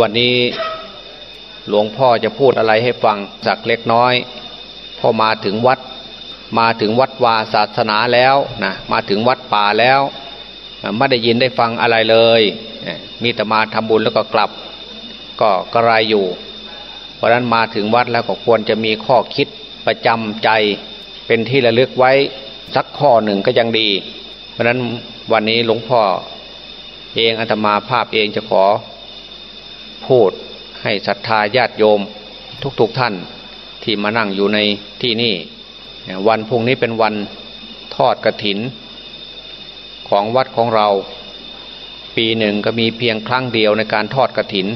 วันนี้หลวงพ่อจะพูดอะไรให้ฟังสักเล็กน้อย พอมาถึงวัด มาถึงวัดวาศาสนาแล้วนะมาถึงวัดป่าแล้วไม่ได้ยินได้ฟังอะไรเลย มีแต่มาทำบุญแล้วก็กลับ ก็กระไรอยู่ เพราะนั้นมาถึงวัดแล้วก็ควรจะมีข้อคิดประจำใจ เป็นที่ระลึกไว้สักข้อหนึ่งก็ยังดี เพราะนั้นวันนี้หลวงพ่อเองอาตมาภาพเองจะขอ พูดให้ศรัทธาญาติโยมทุกๆทท่านที่มานั่งอยู่ในที่นี่ วันพุ่งนี้เป็นวันทอดกระถิน ของวัดของเรา ปีหนึ่งก็มีเพียงครั้งเดียวในการทอดกระถิน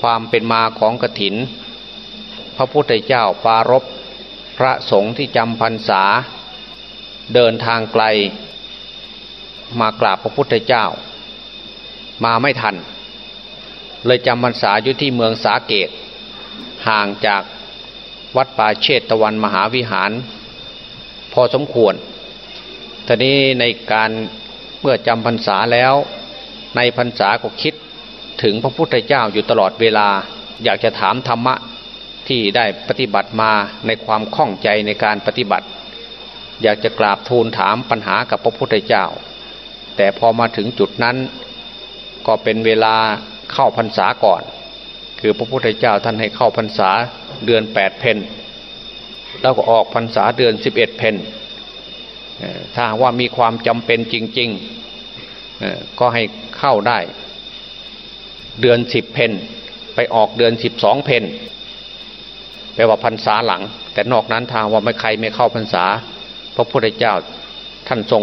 ความเป็นมาของกระถิน พระพุทธเจ้าปารบพระสงฆ์ที่จำพรรษา เดินทางไกล มากราบพระพุทธเจ้า มาไม่ทัน เลยจำพรรษาอยู่ที่เมืองสาเกต ห่างจากวัดป่าเชตตะวันมหาวิหาร พอสมควรทีนี้ในการเมื่อจำพรรษาแล้ว ในพรรษาก็คิดถึงพระพุทธเจ้าอยู่ตลอดเวลา อยากจะถามธรรมะที่ได้ปฏิบัติมาในความข้องใจในการปฏิบัติ อยากจะกราบทูลถามปัญหากับพระพุทธเจ้า แต่พอมาถึงจุดนั้น ก็เป็นเวลา เข้าพรรษาก่อน คือพระพุทธเจ้าท่านให้เข้าพรรษาเดือนแปดเพนแล้วก็ออกพรรษาเดือนสิบเอ็ดเพนถ้าว่ามีความจำเป็นจริง ๆ ก็ให้เข้าได้ เดือนสิบเพนไปออกเดือนสิบสองเพนแปลว่าพรรษาหลัง แต่นอกนั้นทางว่าไม่ใครไม่เข้าพรรษา พระพุทธเจ้าท่านทรง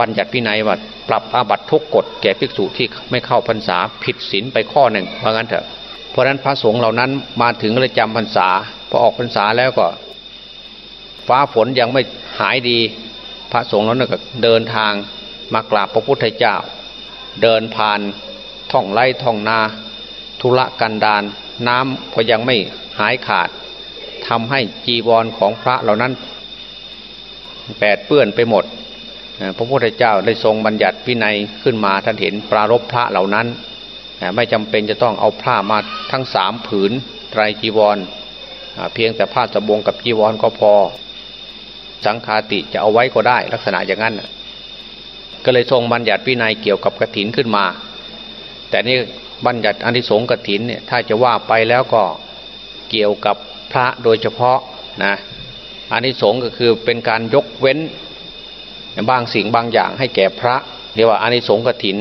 บัญญัติพินัยว่า รับอาบัตทุกกฎแก่ภิกษุที่ไม่เข้าพรรษาผิดศีลไปข้อหนึ่งเพราะงั้นเถอะเพราะนั้นพระสงฆ์เหล่านั้นมาถึงเลยจำพรรษาพอออกพรรษาแล้วก็ ฟ้าฝนยังไม่หายดี พระสงฆ์เหล่านั้นก็เดินทางมากราบพระพุทธเจ้า เดินผ่านท่องไร่ท่องนา ธุระกันดารน้ำก็ยังไม่หายขาดทำให้จีวรของพระเหล่านั้นแปดเปื้อนไปหมด พระพุทธเจ้าได้ทรงบัญญัติวินัยขึ้นมาท่านเห็นปรารบพระเหล่านั้น ไม่จำเป็นจะต้องเอาผ้ามาทั้งสามผืนไตรจีวร เพียงแต่ผ้าสบงกับจีวรก็พอ สังคาติจะเอาไว้ก็ได้ลักษณะอย่างนั้น ก็เลยทรงบัญญัติวินัยเกี่ยวกับกระถินขึ้นมา แต่นี่บัญญัติอนิสงส์กระถินเนี่ยถ้าจะว่าไปแล้วก็เกี่ยวกับพระโดยเฉพาะนะอนิสงส์ก็คือเป็นการยกเว้น บางสิ่งบางอย่างให้แก่พระเรียกว่าอานิสงส์กถิน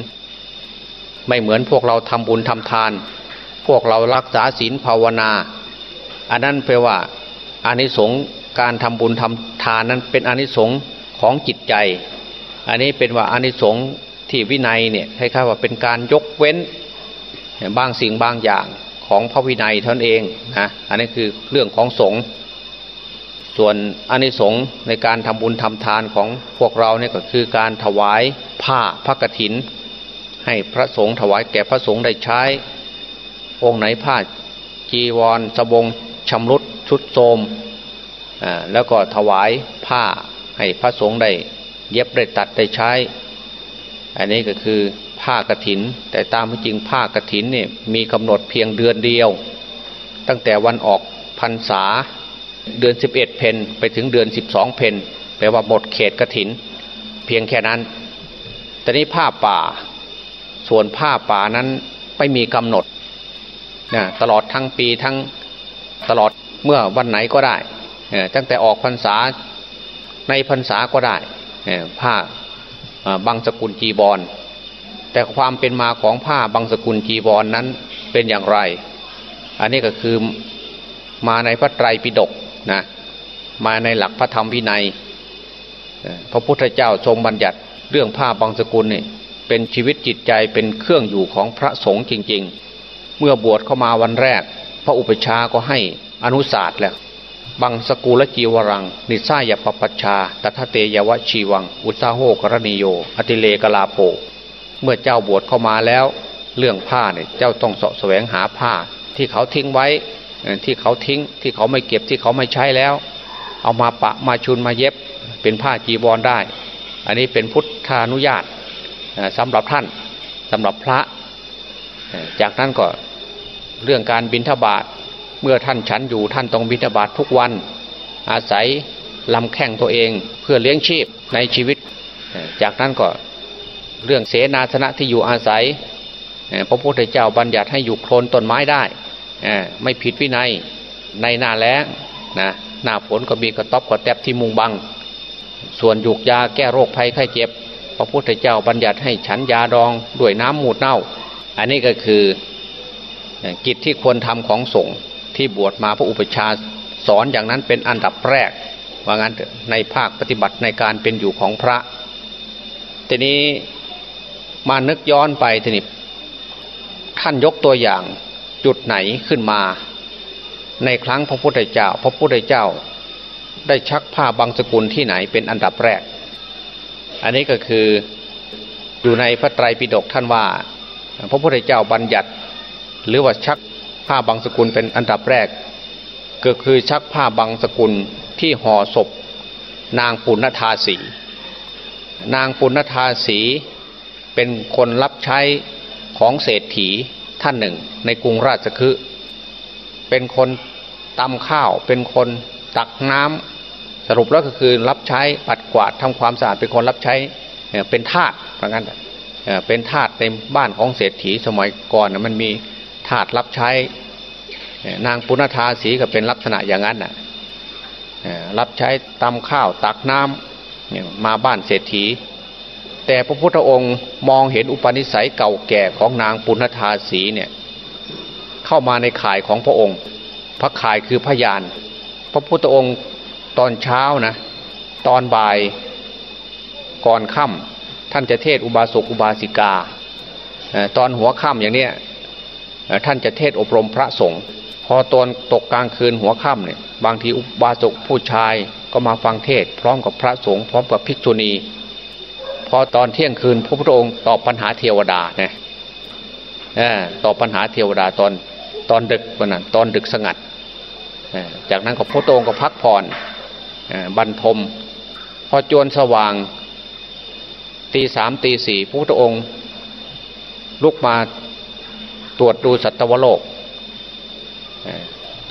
ไม่เหมือนพวกเราทำบุญทำทาน พวกเรารักษาศีลภาวนา อันนั้นแปลว่าอานิสงส์การทำบุญทำทานนั้นเป็นอานิสงส์ของจิตใจ อันนี้เป็นว่าอานิสงส์ที่วินัยเนี่ยคล้ายๆว่าเป็นการยกเว้นบางสิ่งบางอย่างของพระวินัยท่านเองนะอันนี้คือเรื่องของสงฆ์ ส่วนอานิสงส์ในการทำบุญทำทานของพวกเราเนี่ยก็คือการถวายผ้าพระกฐิน ให้พระสงฆ์ถวายแก่พระสงฆ์ได้ใช้ องค์ไหนผ้าจีวรสบงชำรุดชุดโทมแล้วก็ถวายผ้าให้พระสงฆ์ได้เย็บได้ตัดได้ใช้ อันนี้ก็คือผ้ากฐิน แต่ตามจริงผ้ากฐินเนี่ยมีกำหนดเพียงเดือนเดียว ตั้งแต่วันออกพรรษา เดือนสิบเอ็ดเพนไปถึงเดือนสิบสองเพนแปลว่าหมดเขตกระถิน เพียงแค่นั้น แต่นี้ผ้าป่า ส่วนผ้าป่านั้นไม่มีกำหนดนะตลอดทั้งปีทั้งตลอดเมื่อวันไหนก็ได้ ตั้งแต่ออกพรรษาในพรรษาก็ได้ผ้าบางสกุลจีบอลแต่ความเป็นมาของผ้าบางสกุลจีบอลนนั้นเป็นอย่างไร อันนี้ก็คือมาในพระไตรปิฎก นะมาในหลักพระธรรมวินัยพระพุทธเจ้าทรงบัญญัติเรื่องผ้าบางสกุลนี่เป็นชีวิตจิตใจเป็นเครื่องอยู่ของพระสงฆ์จริง ๆ เมื่อบวชเข้ามาวันแรก พระอุปชาก็ให้อนุสาสแล้วบางสกุลจีวรัง นิสายปปัชชาตัทเตยวชีวัง อุตาโหกรณิโย อติเลกลาโภเมื่อเจ้าบวชเข้ามาแล้ว เรื่องผ้าเนี่ยเจ้าต้องเสาะแสวงหาผ้าที่เขาทิ้งไว้ ที่เขาทิ้งที่เขาไม่เก็บที่เขาไม่ใช้แล้ว เอามาปะมาชุนมาเย็บเป็นผ้าจีวรได้ อันนี้เป็นพุทธานุญาตสำหรับท่านสำหรับพระ จากนั้นก็เรื่องการบินทบาทเมื่อท่านฉันอยู่ท่านต้องบินทบาททุกวัน อาศัยลำแข้งตัวเองเพื่อเลี้ยงชีพในชีวิต จากนั้นก็เรื่องเสนาสนะที่อยู่อาศัย พระพุทธเจ้าบัญญัติให้อยู่โคลนต้นไม้ได้ ไม่ผิดวินัยในหน้าแล้งนะหน้าฝนก็มีกระต๊อบกระแตบที่มุงบัง ส่วนหยุกยาแก้โรคภัยไข้เจ็บ พระพุทธเจ้าบัญญัติให้ฉันยาดองด้วยน้ำมูดเน่า อันนี้ก็คือกิจที่ควรทำของสงฆ์ที่บวชมาพระอุปชาสอนอย่างนั้นเป็นอันดับแรก ว่างั้นในภาคปฏิบัติในการเป็นอยู่ของพระ ทีนี้มานึกย้อนไปทีนี้ท่านยกตัวอย่าง จุดไหนขึ้นมา ในครั้งพระพุทธเจ้า พระพุทธเจ้า ได้ชักผ้าบางสกุลที่ไหนเป็นอันดับแรก อันนี้ก็คืออยู่ในพระไตรปิฎกท่านว่า พระพุทธเจ้าบัญญัติ หรือว่าชักผ้าบางสกุลเป็นอันดับแรก ก็คือชักผ้าบางสกุลที่ห่อศพ นางปุณธาสี นางปุณธาสีเป็นคนรับใช้ของเศรษฐี ท่านหนึ่ง ในกรุงราชคฤห์เป็นคนตำข้าว เป็นคนตักน้ำสรุปแล้วก็คือรับใช้ปัดกวาดทำความสะอาดเป็นคนรับใช้เป็นทาสเพราะงั้นเป็นทาสในบ้านของเศรษฐีสมัยก่อนมันมีทาสรับใช้ นางปุณธาสีก็เป็นลักษณะอย่างนั้นนะรับใช้ตำข้าวตักน้ำมาบ้านเศรษฐี แต่พระพุทธองค์มองเห็นอุปนิสัยเก่าแก่ของนางปุณธาสีเนี่ยเข้ามาในข่ายของพระองค์ พระข่ายคือพยาน พระพุทธองค์ตอนเช้านะ ตอนบ่ายก่อนค่ำท่านจะเทศอุบาสกอุบาสิกา ตอนหัวค่ำอย่างเนี้ยท่านจะเทศอบรมพระสงฆ์พอตอนตกกลางคืนหัวค่ำเนี่ยบางทีอุบาสกผู้ชายก็มาฟังเทศพร้อมกับพระสงฆ์พร้อมกับภิกษุณี พอตอนเที่ยงคืนพระพุทธองค์ตอบปัญหาเทวดาเนี่ยตอบปัญหาเทวดาตอนตอนดึกวันนั้นตอนดึกสงัดจากนั้นก็พระองค์ก็พักผ่อนบรรทม พอจวนสว่างตีสามตีสี่พระพุทธองค์ ลุกมาตรวจดูสัตวโลก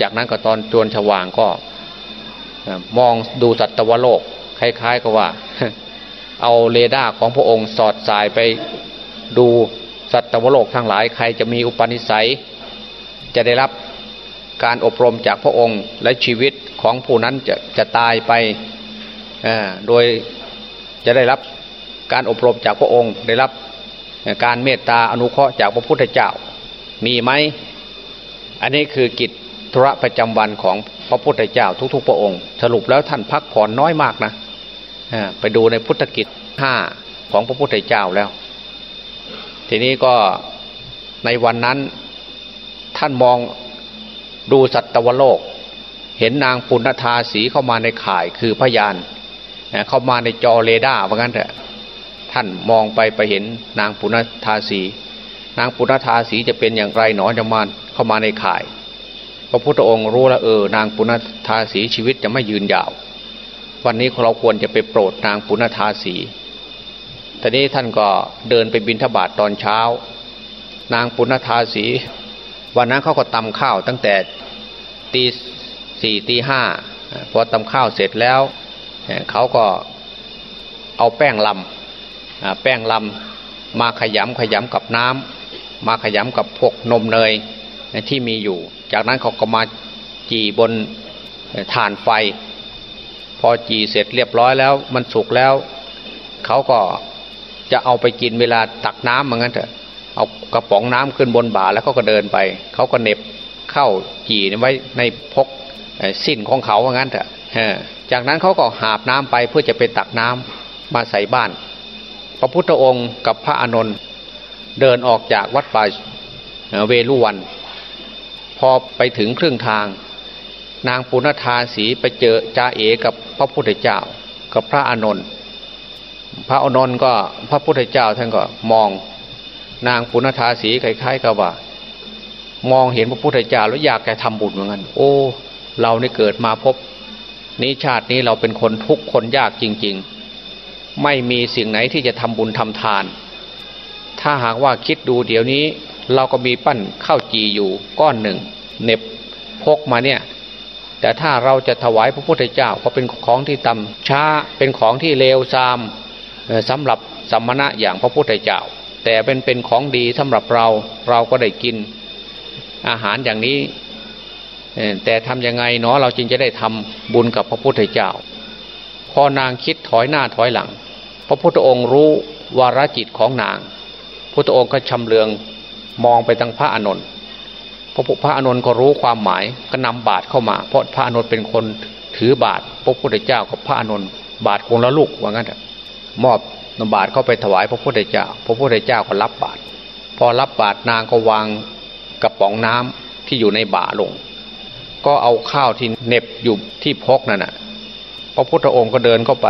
จากนั้นก็ตอนจวนสว่างก็มองดูสัตวโลกคล้ายๆกับว่า เอาเรดาร์ของพระองค์สอดสายไปดูสัตวโลกทั้งหลายใครจะมีอุปนิสัย จะได้รับการอบรมจากพระองค์และชีวิตของผู้นั้นจะจะตายไปโดยจะได้รับการอบรมจากพระองค์ ได้รับการเมตตาอนุเคราะห์จากพระพุทธเจ้า มีไหมอันนี้คือกิจธุระประจำวันของพระพุทธเจ้าทุกๆ พระองค์ สรุปแล้วท่านพักผ่อนน้อยมากนะ ไปดูในพุทธกิจห้าของพระพุทธเจ้าแล้ว ทีนี้ก็ในวันนั้นท่านมองดูสัตวโลก เห็นนางปุณธาสีเข้ามาในข่ายคือพยานเข้ามาในจอเรดาร์ว่างั้นเถอะท่านมองไปไปเห็นนางปุณธาสี นางปุณธาสีจะเป็นอย่างไรหนอจะมาเข้ามาในข่าย พระพุทธองค์รู้แล้วเออนางปุณธาสีชีวิตจะไม่ยืนยาว วันนี้เราควรจะไปโปรดนางปุณธาสีทีนี้ท่านก็เดินไปบินทบาทตอนเช้า นางปุณธาสี วันนั้นเขาก็ตำข้าวตั้งแต่ตีสี่ตีห้าพอตำข้าวเสร็จแล้วเขาก็เอาแป้งลำแป้งลำมาขยำขยำกับน้ำมาขยำกับพวกนมเนยที่มีอยู่ จากนั้นเขาก็มาจีบนฐานไฟ พอจีเสร็จเรียบร้อยแล้ว มันสุกแล้วเขาก็จะเอาไปกินเวลาตักน้ำเหมือนกันเถอะเอากระป๋องน้ำขึ้นบนบ่าแล้วเขาก็เดินไป เขาก็เน็บเข้ากี่ไว้ในพกสิ้นของเขาว่างั้นเถอะจากนั้นเขาก็หาบน้ำไปเพื่อจะไปตักน้ำมาใส่บ้าน พระพุทธองค์กับพระอานนท์เดินออกจากวัดป่าเวลุวัน พอไปถึงครึ่งทาง นางปุณธาสีไปเจอจ่าเอกับพระพุทธเจ้ากับพระอานนท์พระอานนท์ก็พระพุทธเจ้าท่านก็มอง นางปุณธาสีคล้ายๆกับว่า มองเห็นพระพุทธเจ้าแล้วอยากจะทำบุญเหมือนกันโอ้ เราได้เกิดมาพบนี้ชาตินี้เราเป็นคนทุกข์คนยากจริง ๆ ไม่มีสิ่งไหนที่จะทำบุญทำทาน ถ้าหากว่าคิดดูเดี๋ยวนี้ เราก็มีปั้นข้าวจีอยู่ก้อนหนึ่งเน็บพกมาเนี่ย แต่ถ้าเราจะถวายพระพุทธเจ้าก็เป็นของที่ต่ำช้าเป็นของที่เลวทรามสำหรับสัมมณะอย่างพระพุทธเจ้า แต่เป็นเป็นของดีสำหรับเราเราก็ได้กินอาหารอย่างนี้ แต่ทำยังไงเนาะเราจึงจะได้ทำบุญกับพระพุทธเจ้า พอนางคิดถอยหน้าถอยหลัง พระพุทธองค์รู้วาระจิตของนาง พุทธองค์ก็ชำเลืองมองไปทางพระอานนท์ พระพระอานนท์ก็รู้ความหมายก็นำบาตรเข้ามา เพราะพระอานนท์เป็นคนถือบาตรพระพุทธเจ้ากับพระอานนท์บาตรคงละลูกว่างั้นมอบนบาตรเข้าไปถวายพระพุทธเจ้า พระพุทธเจ้าก็รับบาตรพอรับบาตรนางก็วางกระป๋องน้ำที่อยู่ในบ่าลง ก็เอาข้าวที่เน็บอยู่ที่พกนั่นน่ะ พระพุทธองค์ก็เดินเข้าไป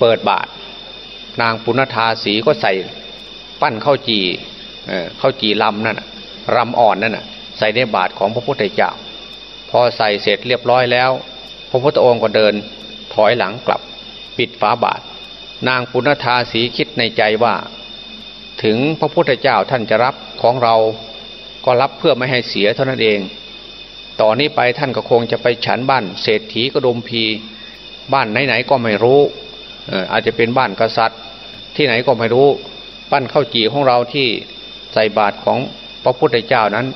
เปิดบาตรนางปุณธาสีก็ใส่ปั้นข้าวจีข้าวจีลำนั่นรำอ่อนนั่นอะ ใส่ในบาตรของพระพุทธเจ้าพอใส่เสร็จเรียบร้อยแล้ว พระพุทธองค์ก็เดินถอยหลังกลับ ปิดฝาบาตรนางปุณธาสีคิดในใจว่า ถึงพระพุทธเจ้าท่านจะรับของเราก็รับเพื่อไม่ให้เสียเท่านั้นเอง ต่อนนี้ไปท่านก็คงจะไปฉันบ้านเศรษฐีกระดมพีบ้านไหนๆก็ไม่รู้อาจจะเป็นบ้านกษัตริย์ ที่ไหนก็ไม่รู้ ปั้นข้าวจีของเราที่ใส่บาตรของพระพุทธเจ้านั้น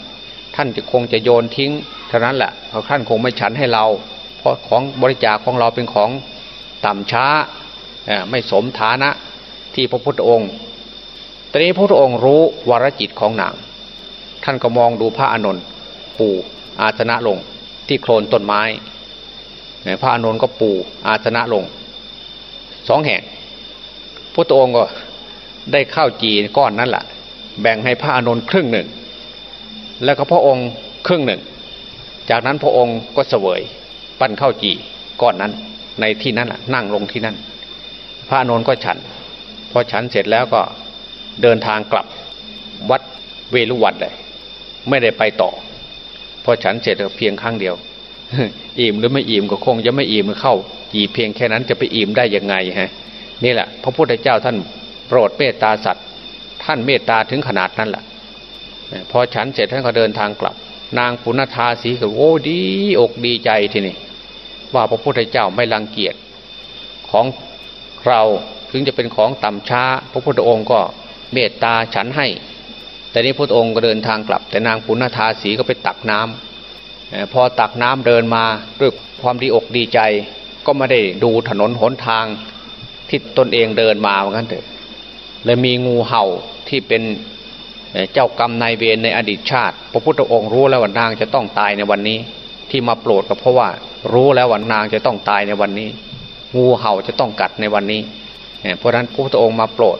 ท่านจะคงจะโยนทิ้งเท่านั้นแหละเพราะท่านคงไม่ฉันให้เรา เพราะของบริจาคของเราเป็นของต่ำช้าไม่สมฐานะที่พระพุทธองค์ตอนนี้พระพุทธองค์รู้วรจิตของนางท่านก็มองดูพระอานนท์ปูอาสนะลงที่โคลนต้นไม้พระอานนท์ก็ปูอาสนะลงสองแห่งพระพุทธองค์ก็ได้ข้าวจีก้อนนั้นแหละแบ่งให้พระอานนท์ครึ่งหนึ่ง แล้วก็พระองค์ครึ่งหนึ่ง จากนั้นพระองค์ก็เสวย ปั้นข้าวจีก้อนนั้นในที่นั้นนั่งลงที่นั่น พระนนท์ก็ฉัน พอฉันเสร็จแล้วก็เดินทางกลับวัดเวลุวันเลย ไม่ได้ไปต่อ พอฉันเสร็จเพียงครั้งเดียวอิ่มหรือไม่อิ่มก็คงจะไม่อิ่มเข้าจีเพียงแค่นั้นจะไปอิ่มได้ยังไงฮะนี่แหละ พระพุทธเจ้าท่านโปรดเมตตาสัตว์ ท่านเมตตาถึงขนาดนั้นแหละ พอฉันเสร็จท่านก็เดินทางกลับ นางปุณธาสีก็โอ้ดีอกดีใจทีนี่ว่าพระพุทธเจ้าไม่รังเกียจของเราถึงจะเป็นของต่ำช้า พระพุทธองค์ก็เมตตาฉันให้ แต่นี้พระองค์ก็เดินทางกลับ แต่นางปุณธาสีก็ไปตักน้ำพอตักน้ำเดินมาด้วยความดีอกดีใจ ก็ไม่ได้ดูถนนหนทางที่ตนเองเดินมาเหมือนกันเถอะและมีงูเห่าที่เป็น เจ้ากรรมนายเวรในอดีตชาติ พระพุทธองค์รู้แล้วว่านางจะต้องตายในวันนี้ ที่มาโปรดก็เพราะว่า รู้แล้วว่านางจะต้องตายในวันนี้ งูเห่าจะต้องกัดในวันนี้ เพราะฉะนั้นพระพุทธองค์มาโปรด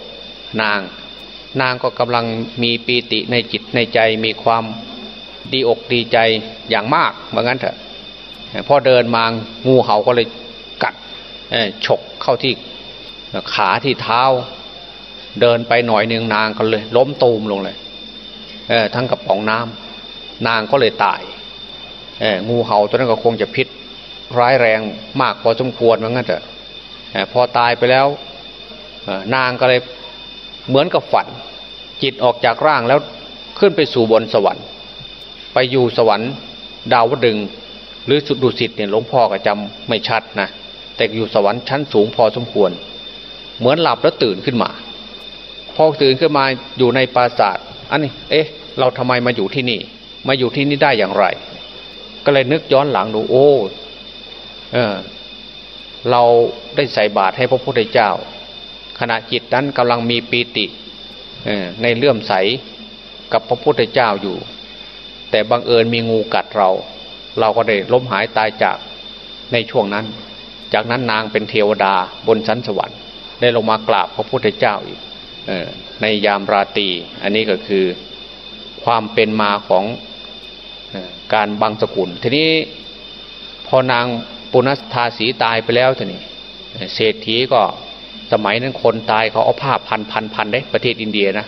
นาง นางก็กำลังมีปีติในจิตในใจมีความดีอกดีใจอย่างมากเหมือนกันเถอะพอเดินมางูเห่าก็เลยกัดฉกเข้าที่ขาที่เท้า เดินไปหน่อยหนึ่งนางก็เลย ล้มตูมลงเลย ทั้งกระป๋องน้ำนางก็เลยตายงูเห่าตัวนั้นก็คงจะพิษร้ายแรงมากพอสมควรเหมือนกันแต่พอตายไปแล้วนางก็เลยเหมือนกับฝัน จิตออกจากร่างแล้วขึ้นไปสู่บนสวรรค์ ไปอยู่สวรรค์ ดาวดึง หรือสุดุสิตเนี่ยหลวงพ่อก็จำไม่ชัดนะแต่อยู่สวรรค์ชั้นสูงพอสมควร เหมือนหลับแล้วตื่นขึ้นมา พอตื่นขึ้นมาอยู่ในปราสาท อันนี้ เอ๊ะ เราทำไมมาอยู่ที่นี่ มาอยู่ที่นี่ได้อย่างไร ก็เลยนึกย้อนหลังดูโอ้เออเราได้ใส่บาตรให้พระพุทธเจ้า ขณะจิตนั้นกำลังมีปีติในเลื่อมใสกับพระพุทธเจ้าอยู่ แต่บังเอิญมีงูกัดเรา เราก็ได้ล้มหายตายจากในช่วงนั้น จากนั้นนางเป็นเทวดาบนชั้นสวรรค์ ได้ลงมากราบพระพุทธเจ้าอีก ในยามราตรีอันนี้ก็คือความเป็นมาของการบังสกุล ทีนี้พอนางปุณธาสีตายไปแล้วทีนี้เศรษฐีก็สมัยนั้นคนตายเขาเอาผ้าพันพันพันได้ประเทศอินเดียนะ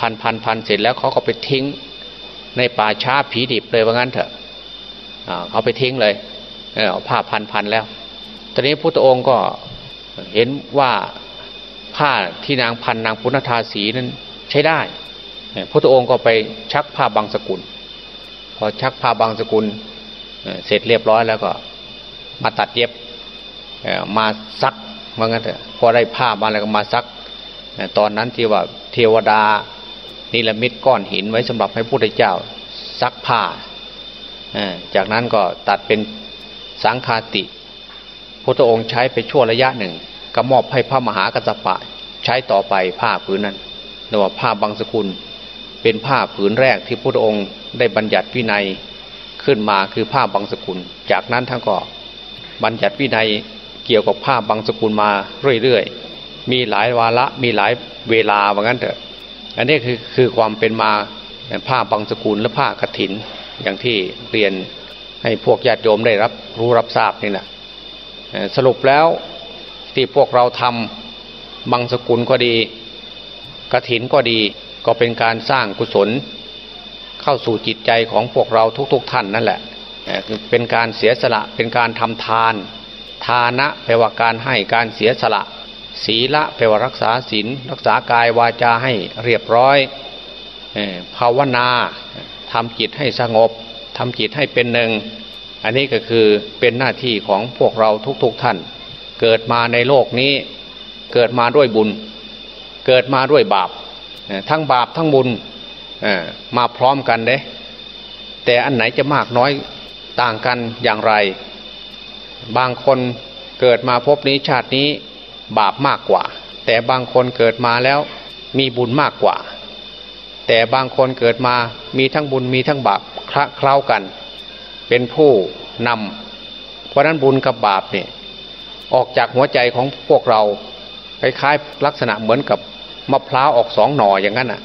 พันพันพันเสร็จแล้วเขาก็ไปทิ้งในป่าช้าผีดิบเลยว่างั้นเถอะเขาไปทิ้งเลยเอาผ้าพันพันแล้ว ตอนนี้พุทธองค์ก็เห็นว่า ผ้าที่นางพันนางปุณธาสีนั้นใช้ได้พระองค์ก็ไปชักผ้าบางสกุล พอชักผ้าบางสกุลเสร็จเรียบร้อยแล้วก็มาตัดเย็บมาซักว่างั้นเถอะพอได้ผ้ามาแล้วก็มาซัก ตอนนั้นที่ว่าเทวดานิรมิตก้อนหินไว้สำหรับให้พระพุทธเจ้าซักผ้าจากนั้นก็ตัดเป็นสังคาติพระองค์ใช้ไปชั่วระยะหนึ่ง ก็มอบให้พระมหากัสปะใช้ต่อไปผ้าผืนนั้นเรียกว่าผ้าบางสกุล เป็นผ้าผืนแรกที่พระองค์ได้บัญญัติวินัยขึ้นมาคือผ้าบางสกุล จากนั้นท่านก็บัญญัติวินัยเกี่ยวกับผ้าบางสกุลมาเรื่อยๆ มีหลายวาระมีหลายเวลาว่างั้นเถอะ อันนี้คือคือความเป็นมาผ้าบางสกุลและผ้ากรถิน อย่างที่เรียนให้พวกญาติโยมได้รับรู้รับทราบนี่แหละสรุปแล้ว ที่พวกเราทำบางสกุลก็ดีกระถินก็ดีก็เป็นการสร้างกุศล เข้าสู่จิตใจของพวกเราทุกๆทท่านนั่นแหละเป็นการเสียสละเป็นการทำทาน ทานะแปลว่าการให้การเสียสละ ศีละแปลว่ารักษาศีลรักษากายวาจาให้เรียบร้อยภาวนาทำจิตให้สงบทำจิตให้เป็นหนึ่ง อันนี้ก็คือเป็นหน้าที่ของพวกเราทุกๆทท่าน เกิดมาในโลกนี้เกิดมาด้วยบุญ เกิดมาด้วยบาปทั้งบาปทั้งบุญมาพร้อมกันเด้แต่อันไหนจะมากน้อยต่างกันอย่างไร บางคนเกิดมาพบนี้ชาตินี้บาปมากกว่า แต่บางคนเกิดมาแล้วมีบุญมากกว่า แต่บางคนเกิดมามีทั้งบุญมีทั้งบาปคละเคล้ากัน เป็นผู้นำเพราะนั้นบุญกับบาปเนี่ย ออกจากหัวใจของพวกเราคล้ายๆลักษณะเหมือนกับมะพร้าวออกสองหน่ออย่างนั้นอะ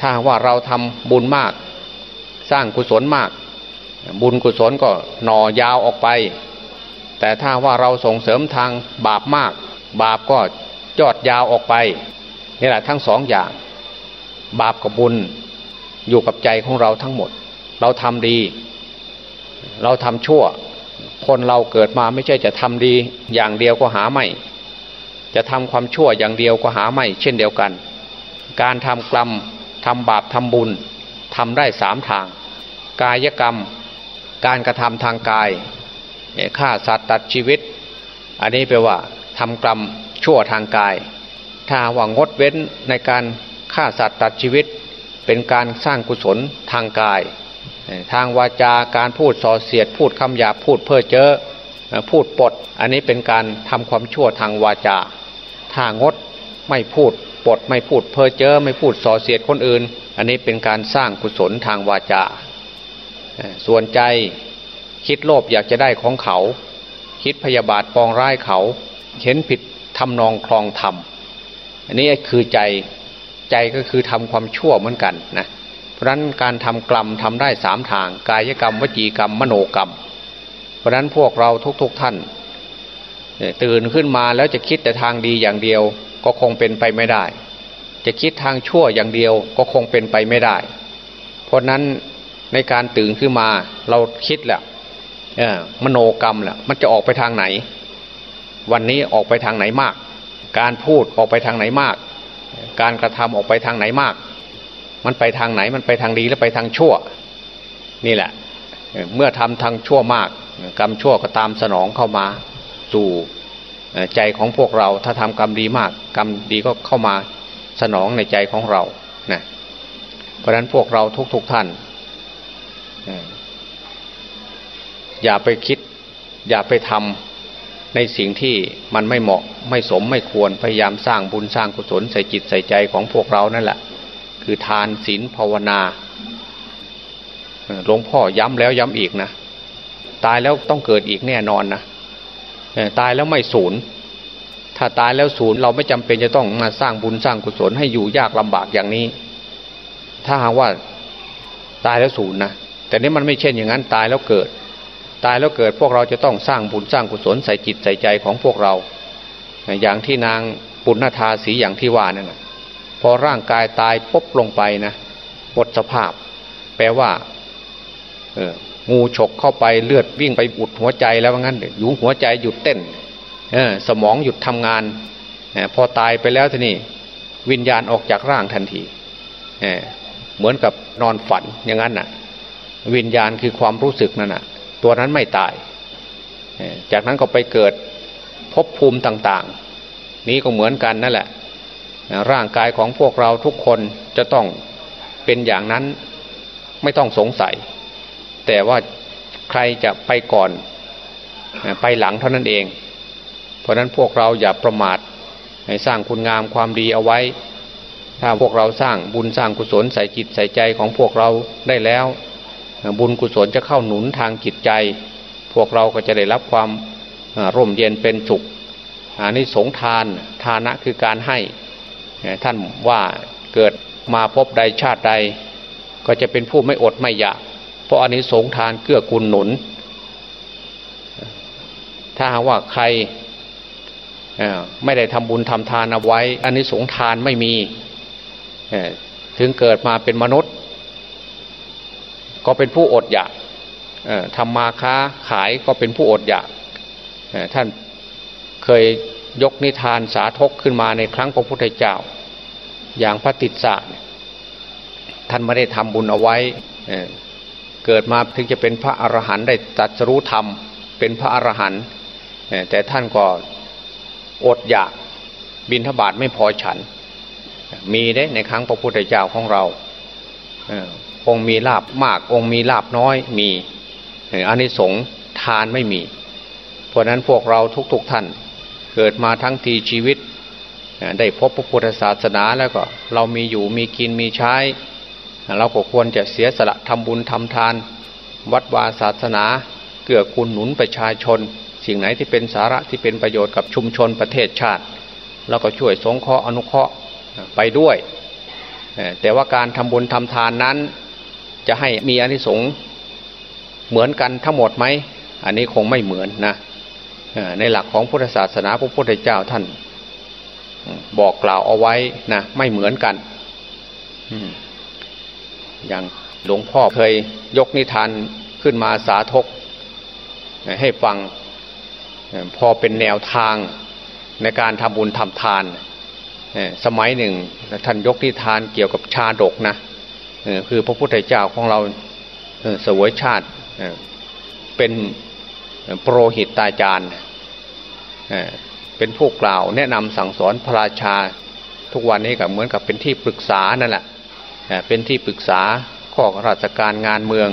ถ้าว่าเราทำบุญมาก สร้างกุศลมาก บุญกุศลก็หน่อยาวออกไป แต่ถ้าว่าเราส่งเสริมทางบาปมาก บาปก็จอดยาวออกไปนี่แหละทั้งสองอย่าง บาปกับบุญอยู่กับใจของเราทั้งหมด เราทำดี เราทำชั่ว คนเราเกิดมาไม่ใช่จะทำดีอย่างเดียวก็หาไม่ จะทำความชั่วอย่างเดียวก็หาไม่ เช่นเดียวกัน การทำกรรมทำบาปทำบุญทำได้สามทาง กายกรรม การกระทำทางกายฆ่าสัตว์ตัดชีวิต อันนี้แปลว่าทำกรรมชั่วทางกาย ถ้าว่างดเว้นในการฆ่าสัตว์ตัดชีวิต เป็นการสร้างกุศลทางกาย ทางวาจาการพูดส่อเสียด พูดคำหยาพูดเพ้อเจ้อพูดปด อันนี้เป็นการทำความชั่วทางวาจาถ้างดไม่พูดปดไม่พูดเพ้อเจ้อไม่พูดส่อเสียดคนอื่น อันนี้เป็นการสร้างกุศลทางวาจา ส่วนใจคิดโลภอยากจะได้ของเขา คิดพยาบาทปองร้ายเขาเห็นผิดทำนองคลองธรรมอันนี้คือใจใจก็คือทำความชั่วเหมือนกันนะ เพราะนั้นการทำกรรมทำได้สามทาง กายกรรม วจีกรรม มโนกรรม เพราะนั้นพวกเราทุกๆทท่านตื่นขึ้นมาแล้วจะคิดแต่ทางดีอย่างเดียวก็คงเป็นไปไม่ได้ จะคิดทางชั่วอย่างเดียวก็คงเป็นไปไม่ได้ เพราะนั้นในการตื่นขึ้นมาเราคิดแหละมโนกรรมแหละมันจะออกไปทางไหน วันนี้ออกไปทางไหนมาก การพูดออกไปทางไหนมาก การกระทำออกไปทางไหนมาก มันไปทางไหนมันไปทางดีแล้วไปทางชั่ว นี่แหละ เมื่อทำทางชั่วมากกรรมชั่วก็ตามสนองเข้ามาสู่ใจของพวกเรา ถ้าทำกรรมดีมาก กรรมดีก็เข้ามาสนองในใจของเรานะเพราะฉะนั้นพวกเราทุกๆทท่าน อย่าไปคิด อย่าไปทำในสิ่งที่มันไม่เหมาะไม่สมไม่ควรพยายามสร้างบุญสร้างกุศลใส่จิตใส่ใจของพวกเรานั่นแหละ คือทานศีลภาวนาหลวงพ่อย้ำแล้วย้ำอีกนะตายแล้วต้องเกิดอีกแน่นอนนะตายแล้วไม่สูญถ้าตายแล้วสูญเราไม่จำเป็นจะต้องมาสร้างบุญสร้างกุศลให้อยู่ยากลำบากอย่างนี้ ถ้าหากว่าตายแล้วสูญนะแต่นี้มันไม่เช่นอย่างนั้นตายแล้วเกิด ตายแล้วเกิดพวกเราจะต้องสร้างบุญสร้างกุศลใส่จิตใส่ใจของพวกเรา อย่างที่นางปุณณธาสีอย่างที่ว่านั่นนะ พอร่างกายตายปุ๊บลงไปนะหมดสภาพ แปลว่าเองูฉกเข้าไปเลือดวิ่งไปอุดหัวใจแล้วว่างั้นอยู่หัวใจหยุดเต้นเอสมองหยุดทำงานอพอตายไปแล้วทีนี้วิญญาณออกจากร่างทันทีเหมือนกับนอนฝันอย่างนั้นน่ะ วิญญาณคือความรู้สึกนั่นน่ะ ตัวนั้นไม่ตาย จากนั้นก็ไปเกิดภพภูมิต่าง ๆ นี้ก็เหมือนกันนั่นแหละ ร่างกายของพวกเราทุกคนจะต้องเป็นอย่างนั้นไม่ต้องสงสัย แต่ว่าใครจะไปก่อนไปหลังเท่านั้นเอง เพราะนั้นพวกเราอย่าประมาทให้สร้างคุณงามความดีเอาไว้ ถ้าพวกเราสร้างบุญสร้างกุศลใส่จิตใส่ใจของพวกเราได้แล้ว บุญกุศลจะเข้าหนุนทางจิตใจ พวกเราก็จะได้รับความร่มเย็นเป็นสุขอันนี้สงทานทานะคือการให้ ท่านว่าเกิดมาพบใดชาติใด ก็จะเป็นผู้ไม่อดไม่อยากเพราะอันนี้สงทานเกื้อกูลหนุน ถ้าหากว่าใครไม่ได้ทำบุญทำทานเอาไว้ อันนี้สงทานไม่มีถึงเกิดมาเป็นมนุษย์ ก็เป็นผู้อดอยากทำมาค้าขายก็เป็นผู้อดอยากท่านเคย ยกนิทานสาธกขึ้นมาในครั้งพระพุทธเจ้า อย่างพระติสสะท่านไม่ได้ทำบุญเอาไว้ เกิดมาถึงจะเป็นพระอรหันต์ได้ตัดสรู้ธรรม เป็นพระอรหันต์แต่ท่านก็อดอยากบินทบาทไม่พอฉัน มีได้ในครั้งพระพุทธเจ้าของเราองค์มีลาบมากองค์มีลาบน้อยมีอันนี้สงทานไม่มี เพราะนั้นพวกเราทุกๆทท่าน เกิดมาทั้งทีชีวิต ได้พบพระพุทธศาสนาแล้วก็เรามีอยู่มีกินมีใช้ เราก็ควรจะเสียสละทำบุญทำทาน วัดวาศาสนา เกื้อกูลหนุนประชาชน สิ่งไหนที่เป็นสาระที่เป็นประโยชน์กับชุมชนประเทศชาติเราก็ช่วยสงเคราะห์อนุเคราะห์ไปด้วย แต่ว่าการทำบุญทำทานนั้น จะให้มีอนิสงส์เหมือนกันทั้งหมดไหมอันนี้คงไม่เหมือนนะ ในหลักของพุทธศาสนาพระพุทธเจ้าท่าน บอกกล่าวเอาไว้นะไม่เหมือนกันอย่างหลวงพ่อเคยยกนิทานขึ้นมาสาธกให้ฟังพอเป็นแนวทางในการทำบุญทำทาน สมัยหนึ่งท่านยกนิทานเกี่ยวกับชาดกนะคือพระพุทธเจ้าของเราสวยชาติเป็น โปรหิตตาจารย์เป็นผู้กล่าวแนะนำสั่งสอนพระราชา ทุกวันนี้ก็เหมือนกับเป็นที่ปรึกษานั่นแหละเป็นที่ปรึกษาข้อราชการงานเมือง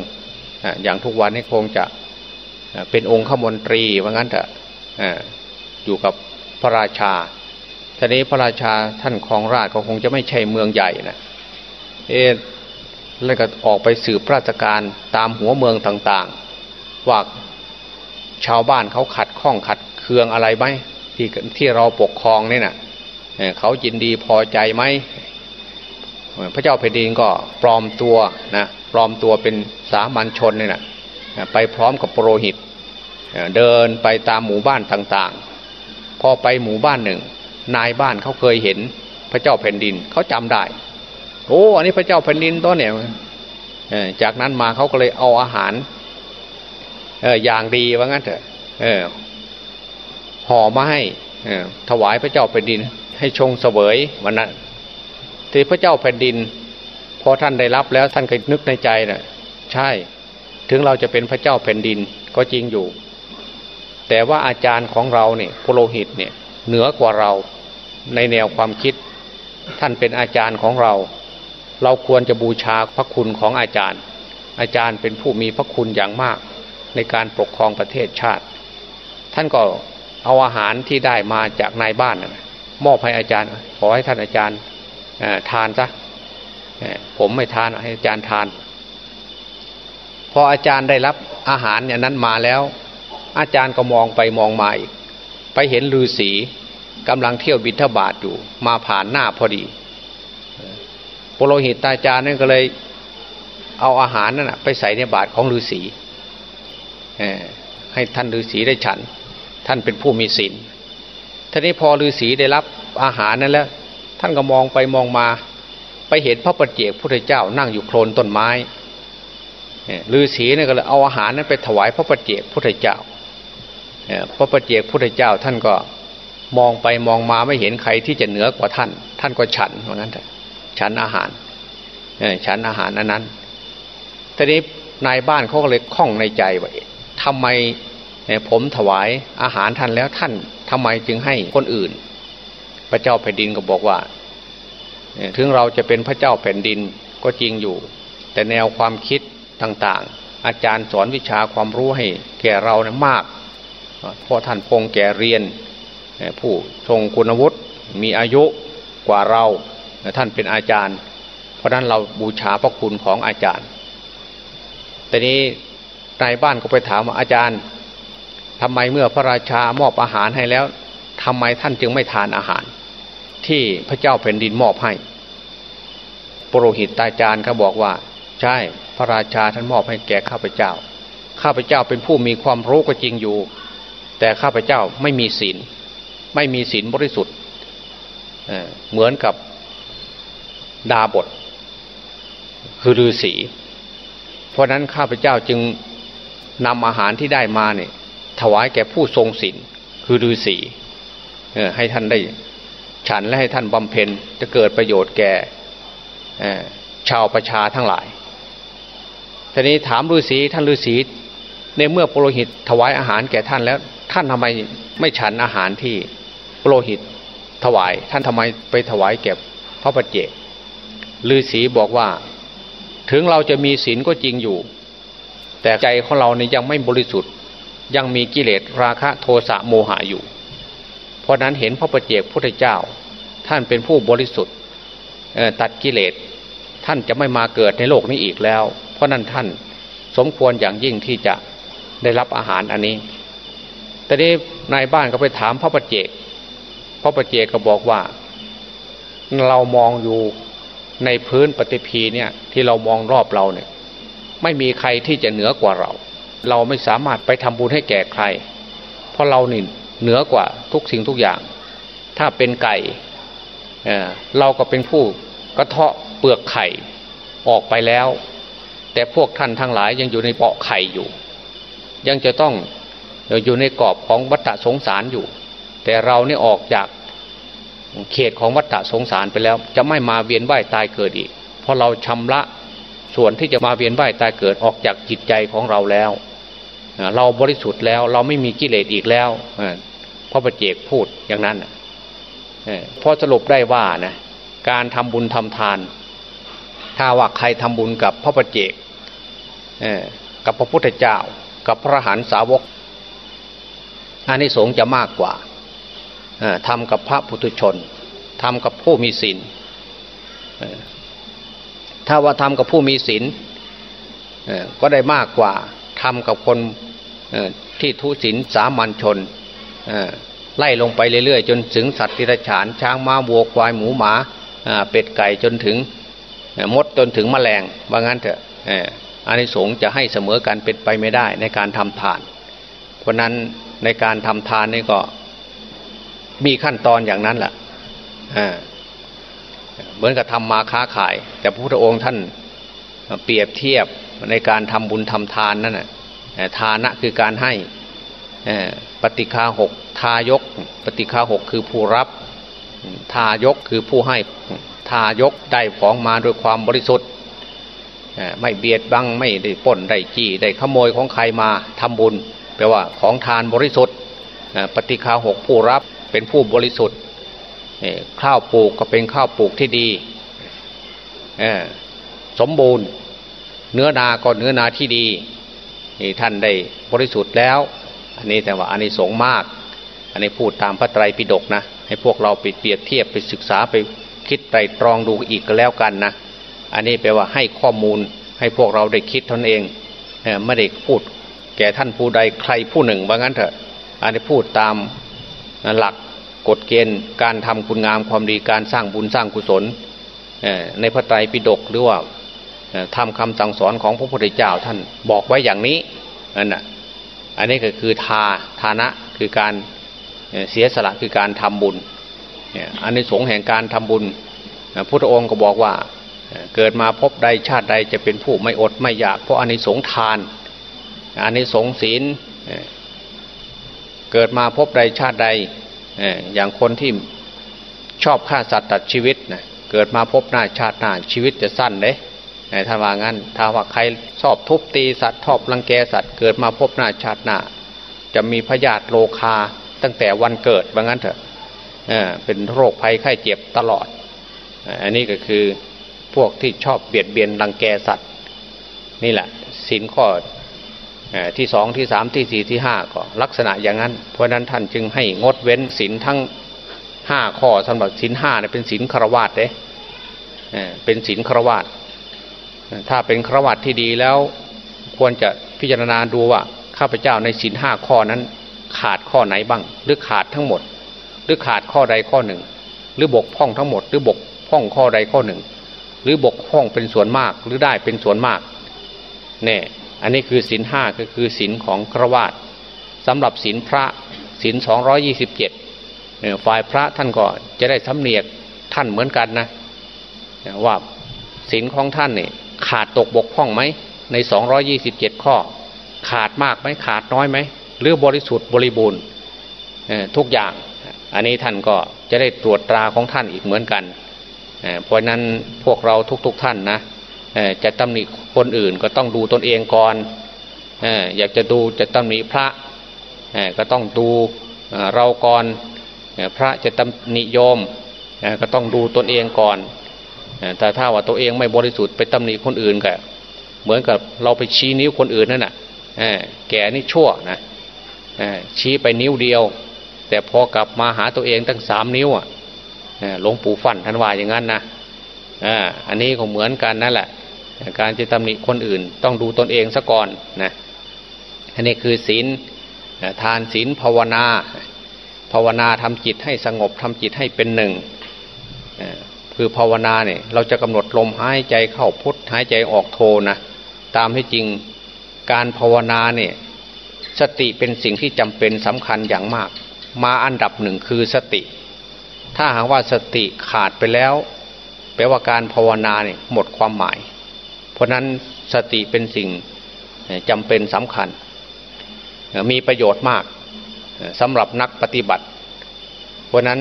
อย่างทุกวันนี้คงจะเป็นองค์ขมนตรีว่างั้นเถอะอยู่กับพระราชาทีนี้พระราชาท่านครองราชก็คงจะไม่ใช่เมืองใหญ่นะเอ๊แล้วก็ออกไปสืบราชการตามหัวเมืองต่างๆ ว่า ชาวบ้านเขาขัดข้องขัดเคืองอะไรไหมที่ที่เราปกครองนี่นะเขายินดีพอใจไหมพระเจ้าแผ่นดินก็ปลอมตัวนะปลอมตัวเป็นสามัญชนเนี่ยนะไปพร้อมกับโปรหิต เดินไปตามหมู่บ้านต่างๆ พอไปหมู่บ้านหนึ่ง นายบ้านเขาเคยเห็นพระเจ้าแผ่นดินเขาจำได้ โอ้ อันนี้พระเจ้าแผ่นดินตัวเนี่ยจากนั้นมาเขาก็เลยเอาอาหาร อย่างดีว่างั้นเถอะเออห่อมาให้ถวายพระเจ้าแผ่นดิน ให้ชงเสวยวันนั้นที่พระเจ้าแผ่นดินพอท่านได้รับแล้วท่านก็นึกในใจนะ่ะ ใช่ ถึงเราจะเป็นพระเจ้าแผ่นดินก็จริงอยู่ แต่ว่าอาจารย์ของเราเนี่ยโพโลหิตเนี่ย เหนือกว่าเราในแนวความคิด ท่านเป็นอาจารย์ของเรา เราควรจะบูชาพระคุณของอาจารย์ อาจารย์เป็นผู้มีพระคุณอย่างมาก ในการปกครองประเทศชาติ ท่านก็เอาอาหารที่ได้มาจากนายบ้านมอบให้อาจารย์ ขอให้ท่านอาจารย์ทานซะผมไม่ทานให้อาจารย์ทาน พออาจารย์ได้รับอาหารอย่างนั้นมาแล้ว อาจารย์ก็มองไปมองมาอีก ไปเห็นฤาษีกำลังเที่ยวบิณฑบาตอยู่มาผ่านหน้าพอดีโปโลหิตตาจารย์นั่นก็เลยเอาอาหารนั่นไปใส่ในบาตรของฤาษี ให้ท่านฤาษีได้ฉัน ท่านเป็นผู้มีศีลทีนี้พอฤาษีได้รับอาหารนั้นแล้ว ท่านก็มองไปมองมา ไปเห็นพระปฏิเจกพุทธเจ้านั่งอยู่โคลนต้นไม้ฤาษีเนี่ยก็เลยเอาอาหารนั้นไปถวายพระปฏิเจกพุทธเจ้าพระปฏิเจกพุทธเจ้าท่านก็มองไปมองมาไม่เห็นใครที่จะเหนือกว่าท่าน ท่านก็ฉันเพราะงั้นฉันอาหารฉันอาหารอันนั้นทีนี้นายบ้านเขาก็เลยคล่องในใจว่า ทำไมผมถวายอาหารท่านแล้วท่านทำไมจึงให้คนอื่น พระเจ้าแผ่นดินก็บอกว่าถึงเราจะเป็นพระเจ้าแผ่นดินก็จริงอยู่ แต่แนวความคิดต่างๆ อาจารย์สอนวิชาความรู้ให้แก่เรานะมากเพราะท่านพงแก่เรียน ผู้ทรงคุณวุฒิมีอายุกว่าเราท่านเป็นอาจารย์ เพราะนั้นเราบูชาพระคุณของอาจารย์แต่นี้ นายบ้านก็ไปถามว่าอาจารย์ทำไมเมื่อพระราชามอบอาหารให้แล้วทำไมท่านจึงไม่ทานอาหาร ที่พระเจ้าแผ่นดินมอบให้ปรหิตตาจารย์เขาบอกว่า ใช่พระราชาท่านมอบให้แก่ข้าพเจ้า ข้าพเจ้าเป็นผู้มีความรู้ก็จริงอยู่ แต่ข้าพเจ้าไม่มีศีลไม่มีศีลบริสุทธิ์เหมือนกับดาบทคือฤาษีเพราะนั้นข้าพเจ้าจึง นำอาหารที่ได้มาเนี่ยถวายแก่ผู้ทรงศีลคือฤาษีให้ท่านได้ฉันและให้ท่านบำเพ็ญจะเกิดประโยชน์แก่ชาวประชาทั้งหลายทีนี้ถามฤาษีท่านฤาษีในเมื่อโปรหิตถวายอาหารแก่ท่านแล้ว ท่านทำไมไม่ฉันอาหารที่โปรหิตถวาย ท่านทำไมไปถวายแก่พระปัจเจกฤาษีบอกว่า ถึงเราจะมีศีลก็จริงอยู่ แต่ใจของเราเนี่ยยังไม่บริสุทธิ์ ยังมีกิเลสราคะโทสะโมหะอยู่ เพราะนั้นเห็นพระปัจเจกพุทธเจ้า ท่านเป็นผู้บริสุทธิ์ตัดกิเลสท่านจะไม่มาเกิดในโลกนี้อีกแล้ว เพราะนั้นท่านสมควรอย่างยิ่งที่จะได้รับอาหารอันนี้แต่นี้นายบ้านก็ไปถามพระปัจเจกพระปัจเจกก็บอกว่า เรามองอยู่ในพื้นปฏิพีเนี่ยที่เรามองรอบเราเนี่ย ไม่มีใครที่จะเหนือกว่าเรา เราไม่สามารถไปทำบุญให้แก่ใคร เพราะเรานี่เหนือกว่าทุกสิ่งทุกอย่าง ถ้าเป็นไก่เเราก็เป็นผู้กระเทาะเปลือกไข่ออกไปแล้ว แต่พวกท่านทั้งหลายยังอยู่ในเปาะไข่อยู่ ยังจะต้องอยู่ในกรอบของวัฏสงสารอยู่ แต่เราเนี่ยออกจากเขตของวัฏสงสารไปแล้ว จะไม่มาเวียนว่ายตายเกิดอีก เพราะเราชำระ ส่วนที่จะมาเวียนว่ายตายเกิดออกจากจิตใจของเราแล้วเราบริสุทธิ์แล้วเราไม่มีกิเลสอีกแล้วพระประเจกพูดอย่างนั้นพอสรุปได้ว่านะการทำบุญทำทาน ถ้าว่าใครทำบุญกับพระประเจกกับพระพุทธเจ้า กับพระหันสาวกอันนี้สงจะมากกว่าทำกับพระพุทธชนทำกับผู้มีศีล ถ้าว่าทำกับผู้มีศีลก็ได้มากกว่าทำกับคนที่ทุศีลสามัญชนไล่ลงไปเรื่อยๆ จนถึงสัตว์ทิรฉาน ช้างม้าวัวควายหมูหมาเป็ดไก่จนถึงมดจนถึงแมลงว่างั้นเถอะอันนี้สงจะให้เสมอกันเป็นไปไม่ได้ในการทำทานเพราะนั้นในการทำทานนี่ก็มีขั้นตอนอย่างนั้นแหละ เหมือนกับทำมาค้าขาย แต่พระพุทธองค์ท่านเปรียบเทียบในการทำบุญทำทานนั่นแหะทานะคือการให้ปฏิฆาหกทายก ปฏิฆาหกคือผู้รับ ทายกคือผู้ให้ ทายกได้ของมาโดยความบริสุทธิ์ไม่เบียดบังไม่ได้ป้นได้จี้ได้ขโมยของใครมาทำบุญ แปลว่าของทานบริสุทธิ์ปฏิฆาหกผู้รับเป็นผู้บริสุทธิ์ ข้าวปลูกก็เป็นข้าวปลูกที่ดีสมบูรณ์ เนื้อนาก็เนื้อนาที่ดีท่านได้บริสุทธิ์แล้ว อันนี้แต่ว่าอันนี้สงมาก อันนี้พูดตามพระไตรปิฎกนะ ให้พวกเราไปเปรียบเทียบไปศึกษาไปคิดไตรตรองดูอีกก็แล้วกันนะ อันนี้แปลว่าให้ข้อมูลให้พวกเราได้คิดตนเองไม่ได้พูดแก่ท่านผู้ใดใครผู้หนึ่งว่างั้นเถอะ อันนี้พูดตามหลัก กฎเกณฑ์การทำคุณงามความดีการสร้างบุญสร้างกุศลในพระไตรปิฎกหรือว่าทำคำสั่งสอนของพระพุทธเจ้าท่านบอกไว้อย่างนี้นั่นน่ะอันนี้ก็คือทาทานะคือการเสียสละคือการทำบุญอันนี้สงแห่งการทำบุญพุทธองค์ก็บอกว่าเกิดมาพบใดชาติใดจะเป็นผู้ไม่อดไม่อยาก เพราะอันนี้สงทานอันนี้สงศีลเกิดมาพบใดชาติใด อย่างคนที่ชอบฆ่าสัตว์ตัดชีวิตนะเกิดมาพบหน้าชาติหน้าชีวิตจะสั้นเลยถ้าว่างั้น ถ้าว่าใครชอบทุบตีสัตว์ชอบรังแกสัตว์เกิดมาพบหน้าชาติหน้าจะมีพยาธิโลคาตั้งแต่วันเกิดว่างั้นเถอะเเป็นโรคภัยไข้เจ็บตลอด อันนี้ก็คือพวกที่ชอบเบียดเบียนรังแกสัตว์ นี่แหละสินข้อ ที่สองที่สามที่สี่ที่ห้าก็ลักษณะอย่างนั้น เพราะนั้นท่านจึงให้งดเว้นสินทั้งห้าข้อสำหรับสินห้าเนี่ยเป็นสินครวาตเด้เป็นสินครวาตถ้าเป็นครวาตที่ดีแล้ว ควรจะพิจารณาดูว่าข้าพเจ้าในสินห้าข้อนั้น ขาดข้อไหนบ้าง หรือขาดทั้งหมด หรือขาดข้อใดข้อหนึ่ง หรือบกพร่องทั้งหมด หรือบกพร่องข้อใดข้อหนึ่ง หรือบกพร่องเป็นส่วนมากหรือได้เป็นส่วนมากเนี่ย อันนี้คือศินห้าก็คือศินของครวาตสำหรับศินพระศินสองร้อยี่สิบเจ็ดฝ่ายพระท่านก็จะได้สำเนียกท่านเหมือนกันนะว่าศินของท่านเนี่ยขาดตกบกพร่องไหมในสองร้อยี่สิบเจ็ดข้อ ขาดมากไหมขาดน้อยไหมหรือบริสุทธิ์บริบูรณ์ทุกอย่าง อันนี้ท่านก็จะได้ตรวจตราของท่านอีกเหมือนกันเพราะนั้นพวกเราทุกๆทท่านนะ จะตำหนิคนอื่นก็ต้องดูตนเองก่อนอยากจะดูจะตำหนิพระก็ต้องดูเราก่อนพระจะตำหนิโยมก็ต้องดูตนเองก่อนแต่ถ้าว่าตัวเองไม่บริสุทธิ์ไปตำหนิคนอื่นก็เหมือนกับเราไปชี้นิ้วคนอื่นนั่นน่ะแกนี่ชั่วนะชี้ไปนิ้วเดียว แต่พอกลับมาหาตัวเองตั้งสามนิ้วอะหลวงปู่ฟันท่านว่าอย่างนั้นนะอันนี้ก็เหมือนกันนั่นแหละ การจะตำหนิคนอื่น ต้องดูตนเองซะก่อนนะอันนี้คือศีลทานศีลภาวนา ภาวนาทำจิตให้สงบทำจิตให้เป็นหนึ่งคือภาวนาเนี่ยเราจะกำหนดลมหายใจเข้าพุทหายใจออกโทนะตามให้จริงการภาวนาเนี่ยสติเป็นสิ่งที่จำเป็นสำคัญอย่างมาก มาอันดับหนึ่งคือสติ ถ้าหากว่าสติขาดไปแล้ว แปลว่าการภาวนาเนี่ยหมดความหมาย เพราะนั้นสติเป็นสิ่งจำเป็นสำคัญ มีประโยชน์มากสำหรับนักปฏิบัติ เพราะนั้น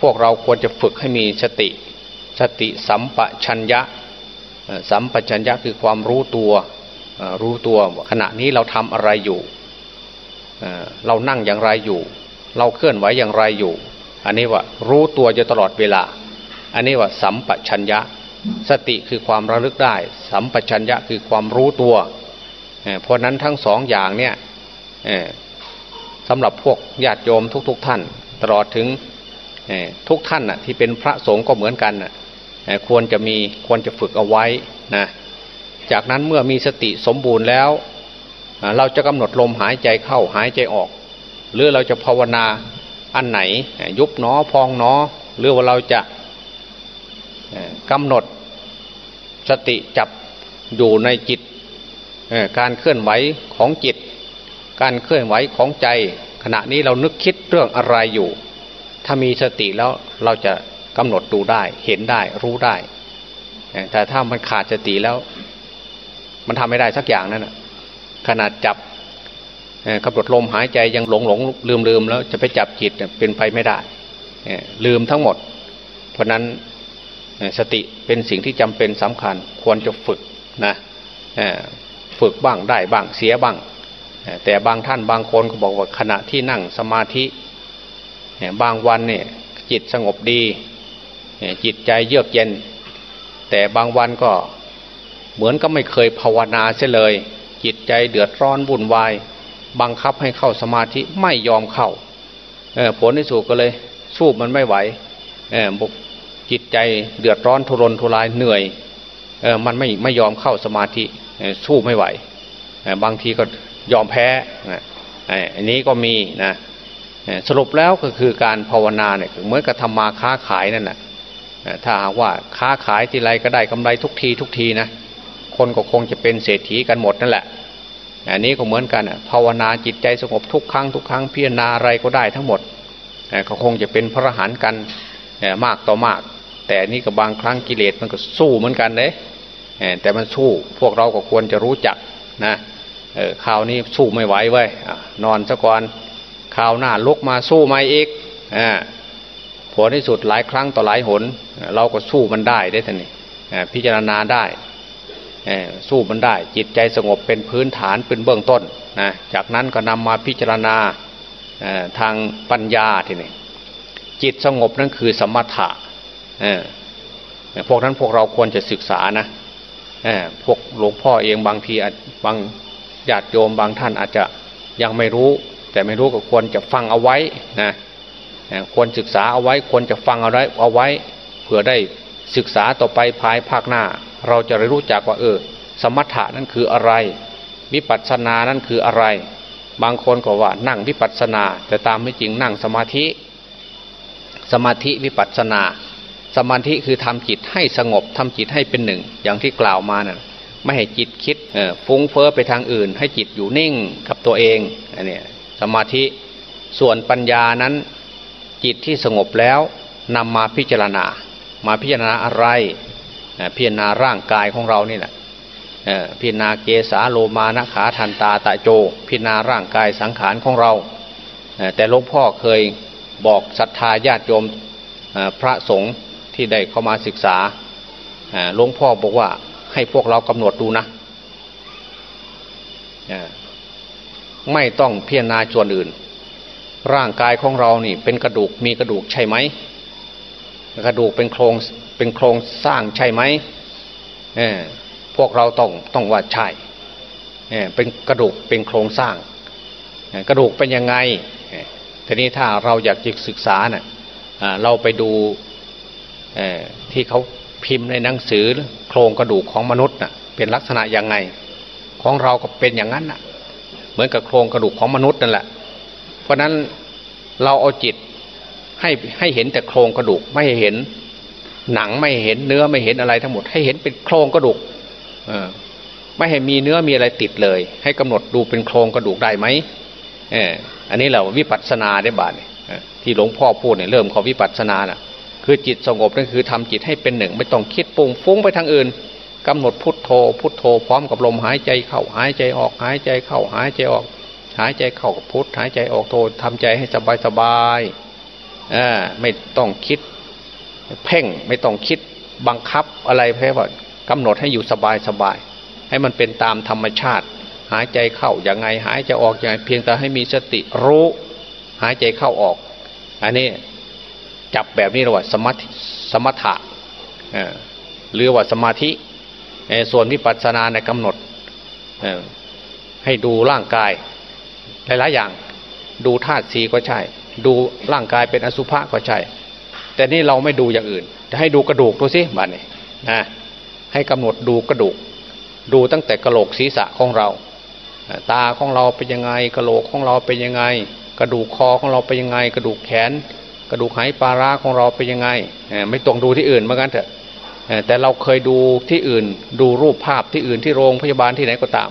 พวกเราควรจะฝึกให้มีสติ สติสัมปชัญญะ สัมปชัญญะคือความรู้ตัว รู้ตัวขณะนี้เราทำอะไรอยู่ เรานั่งอย่างไรอยู่ เราเคลื่อนไหวอย่างไรอยู่ อันนี้ว่ารู้ตัวอยู่ตลอดเวลา อันนี้ว่าสัมปชัญญะ สติคือความระลึกได้ สัมปชัญญะคือความรู้ตัว เพราะนั้นทั้งสองอย่างเนี่ยสำหรับพวกญาติโยมทุกๆทท่าน ตลอดถึงทุกท่านน่ะที่เป็นพระสงฆ์ก็เหมือนกันน่ะควรจะมีควรจะฝึกเอาไว้นะจากนั้นเมื่อมีสติสมบูรณ์แล้ว เราจะกำหนดลมหายใจเข้าหายใจออก หรือเราจะภาวนาอันไหนยุบหนอพองหนอ หรือว่าเราจะกำหนด สติจับอยู่ในจิตการเคลื่อนไหวของจิต การเคลื่อนไหวของใจ ขณะนี้เรานึกคิดเรื่องอะไรอยู่ ถ้ามีสติแล้วเราจะกำหนดดูได้ เห็นได้รู้ได้ แต่ถ้ามันขาดสติแล้ว มันทำไม่ได้สักอย่างนั่นขนาดจับกำหนดลมหายใจยังหลงหลงลืมลืมแล้วจะไปจับจิตเป็นไปไม่ได้ลืมทั้งหมด เพราะนั้น สติเป็นสิ่งที่จำเป็นสำคัญ ควรจะฝึกนะฝึกบ้างได้บ้างเสียบ้าง แต่บางท่านบางคนก็บอกว่าขณะที่นั่งสมาธิบางวันเนี่ยจิตสงบดี จิตใจเยือกเย็น แต่บางวันก็เหมือนก็ไม่เคยภาวนาเสียเลย จิตใจเดือดร้อนวุ่นวาย บังคับให้เข้าสมาธิไม่ยอมเข้าผลที่สุดก็เลยสู้มันไม่ไหว จิตใจเดือดร้อนทุรนทุรายเหนื่อยเออมันไม่ไม่ยอมเข้าสมาธิสู้ไม่ไหว บางทีก็ยอมแพ้อันนี้ก็มีนะสรุปแล้วก็คือการภาวนาเนี่ยเหมือนกับทำมาค้าขายนั่นแหละถ้าหากว่าค้าขายทีไรก็ได้กำไรทุกทีทุกทีนะคนก็คงจะเป็นเศรษฐีกันหมดนั่นแหละอันนี้ก็เหมือนกันภาวนาจิตใจสงบทุกครั้งทุกครั้งพิจารณาอะไรก็ได้ทั้งหมดก็คงจะเป็นพระหันกันมากต่อมาก แต่นี่ก็บางครั้งกิเลสมันก็สู้เหมือนกันเลยแต่มันสู้พวกเราก็ควรจะรู้จักนะข่าวนี้สู้ไม่ไหวเว้ยนอนซะก่อนข่าวหน้าลุกมาสู้ไม่อีกอผลที่สุดหลายครั้งต่อหลายหน เราก็สู้มันได้ได้ท่านนี่พิจารณาได้สู้มันได้ จิตใจสงบเป็นพื้นฐานเป็นเบื้องต้นนะจากนั้นก็นำมาพิจารณาทางปัญญาทีนี้จิตสงบนั่นคือสมถะ พวกนั้นพวกเราควรจะศึกษานะพวกหลวงพ่อเองบางทีบางญาติโยมบางท่านอาจจะยังไม่รู้ แต่ไม่รู้ก็ควรจะฟังเอาไว้นะควรศึกษาเอาไว้ควรจะฟังเอาไว้เอาไว้เผื่อได้ศึกษาต่อไปภายภาคหน้า เราจะได้รู้จักว่าเออ สมถะนั่นคืออะไร วิปัสสนานั่นคืออะไร บางคนก็ว่านั่งวิปัสสนา แต่ตามไม่จริงนั่งสมาธิ สมาธิวิปัสสนา สมาธิคือทำจิตให้สงบทำจิตให้เป็นหนึ่ง อย่างที่กล่าวมานะ่ะไม่ให้จิตคิดฟุ้งเฟอ้อไปทางอื่น ให้จิตอยู่นิ่งกับตัวเองอันนี้สมาธิส่วนปัญญานั้นจิตที่สงบแล้วนำมาพิจารณา มาพิจารณาอะไรพิจารณาร่างกายของเรานี่แหละพิจารณาเกสาโลมานะขาทันตาตะโจ พิจารณาร่างกายสังขารของเรา แต่หลวงพ่อเคยบอกศรัทธาญาติโยมพระสงฆ์ ที่ได้เข้ามาศึกษาหลวงพ่อบอกว่าให้พวกเรากำหนดดูนะไม่ต้องเพิจารณาส่วนอื่น ร่างกายของเรานี่เป็นกระดูกมีกระดูกใช่ไหมกระดูกเป็นโครงเป็นโครงสร้างใช่ไหมพวกเราต้องต้องว่าใช่เป็นกระดูกเป็นโครงสร้าง กระดูกเป็นยังไงทีนี้ถ้าเราอยากศึกษาเนะ่ะเราไปดู ที่เขาพิมพ์ในหนังสือโครงกระดูกของมนุษย์น่ะเป็นลักษณะยังไง ของเราก็เป็นอย่างนั้นน่ะ เหมือนกับโครงกระดูกของมนุษย์นั่นแหละ เพราะนั้นเราเอาจิตให้ให้เห็นแต่โครงกระดูกไม่เห็น หนังไม่เห็นเนื้อไม่เห็นอะไรทั้งหมด ให้เห็นเป็นโครงกระดูกเออไม่ให้มีเนื้อมีอะไรติดเลย ให้กำหนดดูเป็นโครงกระดูกได้ไหมเอออันนี้เราวิปัสสนาได้บาทที่หลวงพ่อพูดเนี่ยเริ่มขอวิปัสสนาน่ะ คือจิตสงบนั่นคือทำจิตให้เป็นหนึ่ง ไม่ต้องคิดปุ่งฟุ้งไปทางอื่นกำหนดพุทโธ พุทโธพร้อมกับลมหายใจเข้าหายใจออกหายใจเข้าหายใจออก หายใจเข้ากับพุทหายใจออกโธทำใจให้สบายสบายอ่าไม่ต้องคิดเพ่งไม่ต้องคิดบังคับอะไรเพื่อกำหนดให้อยู่สบายสบายให้มันเป็นตามธรรมชาติ หายใจเข้าอย่างไง หายใจออกอย่างไรเพียงแต่ให้มีสติรู้ หายใจเข้าออก อันนี้ จับแบบนี้เรียกว่าสมถสมถะหรือว่าสมาธิส่วนวิปัสสนาในกำหนดให้ดูร่างกายหลายๆอย่างดูธาตุสีก็ใช่ ดูร่างกายเป็นอสุภะก็ใช่ แต่นี่เราไม่ดูอย่างอื่น จะให้ดูกระดูกดูสิบ้านนี้นะให้กำหนดดูกระดูก ดูตั้งแต่กระโหลกศีรษะของเรา ตาของเราเป็นยังไงกระโหลกของเราเป็นยังไง กระดูกคอของเราเป็นยังไง กระดูกแขน กระดูกไหปลาร้าของเราเป็นยังไงไม่ต้องดูที่อื่นเหมือนกันเถอะแต่เราเคยดูที่อื่น ดูรูปภาพที่อื่นที่โรงพยาบาลที่ไหนก็ตาม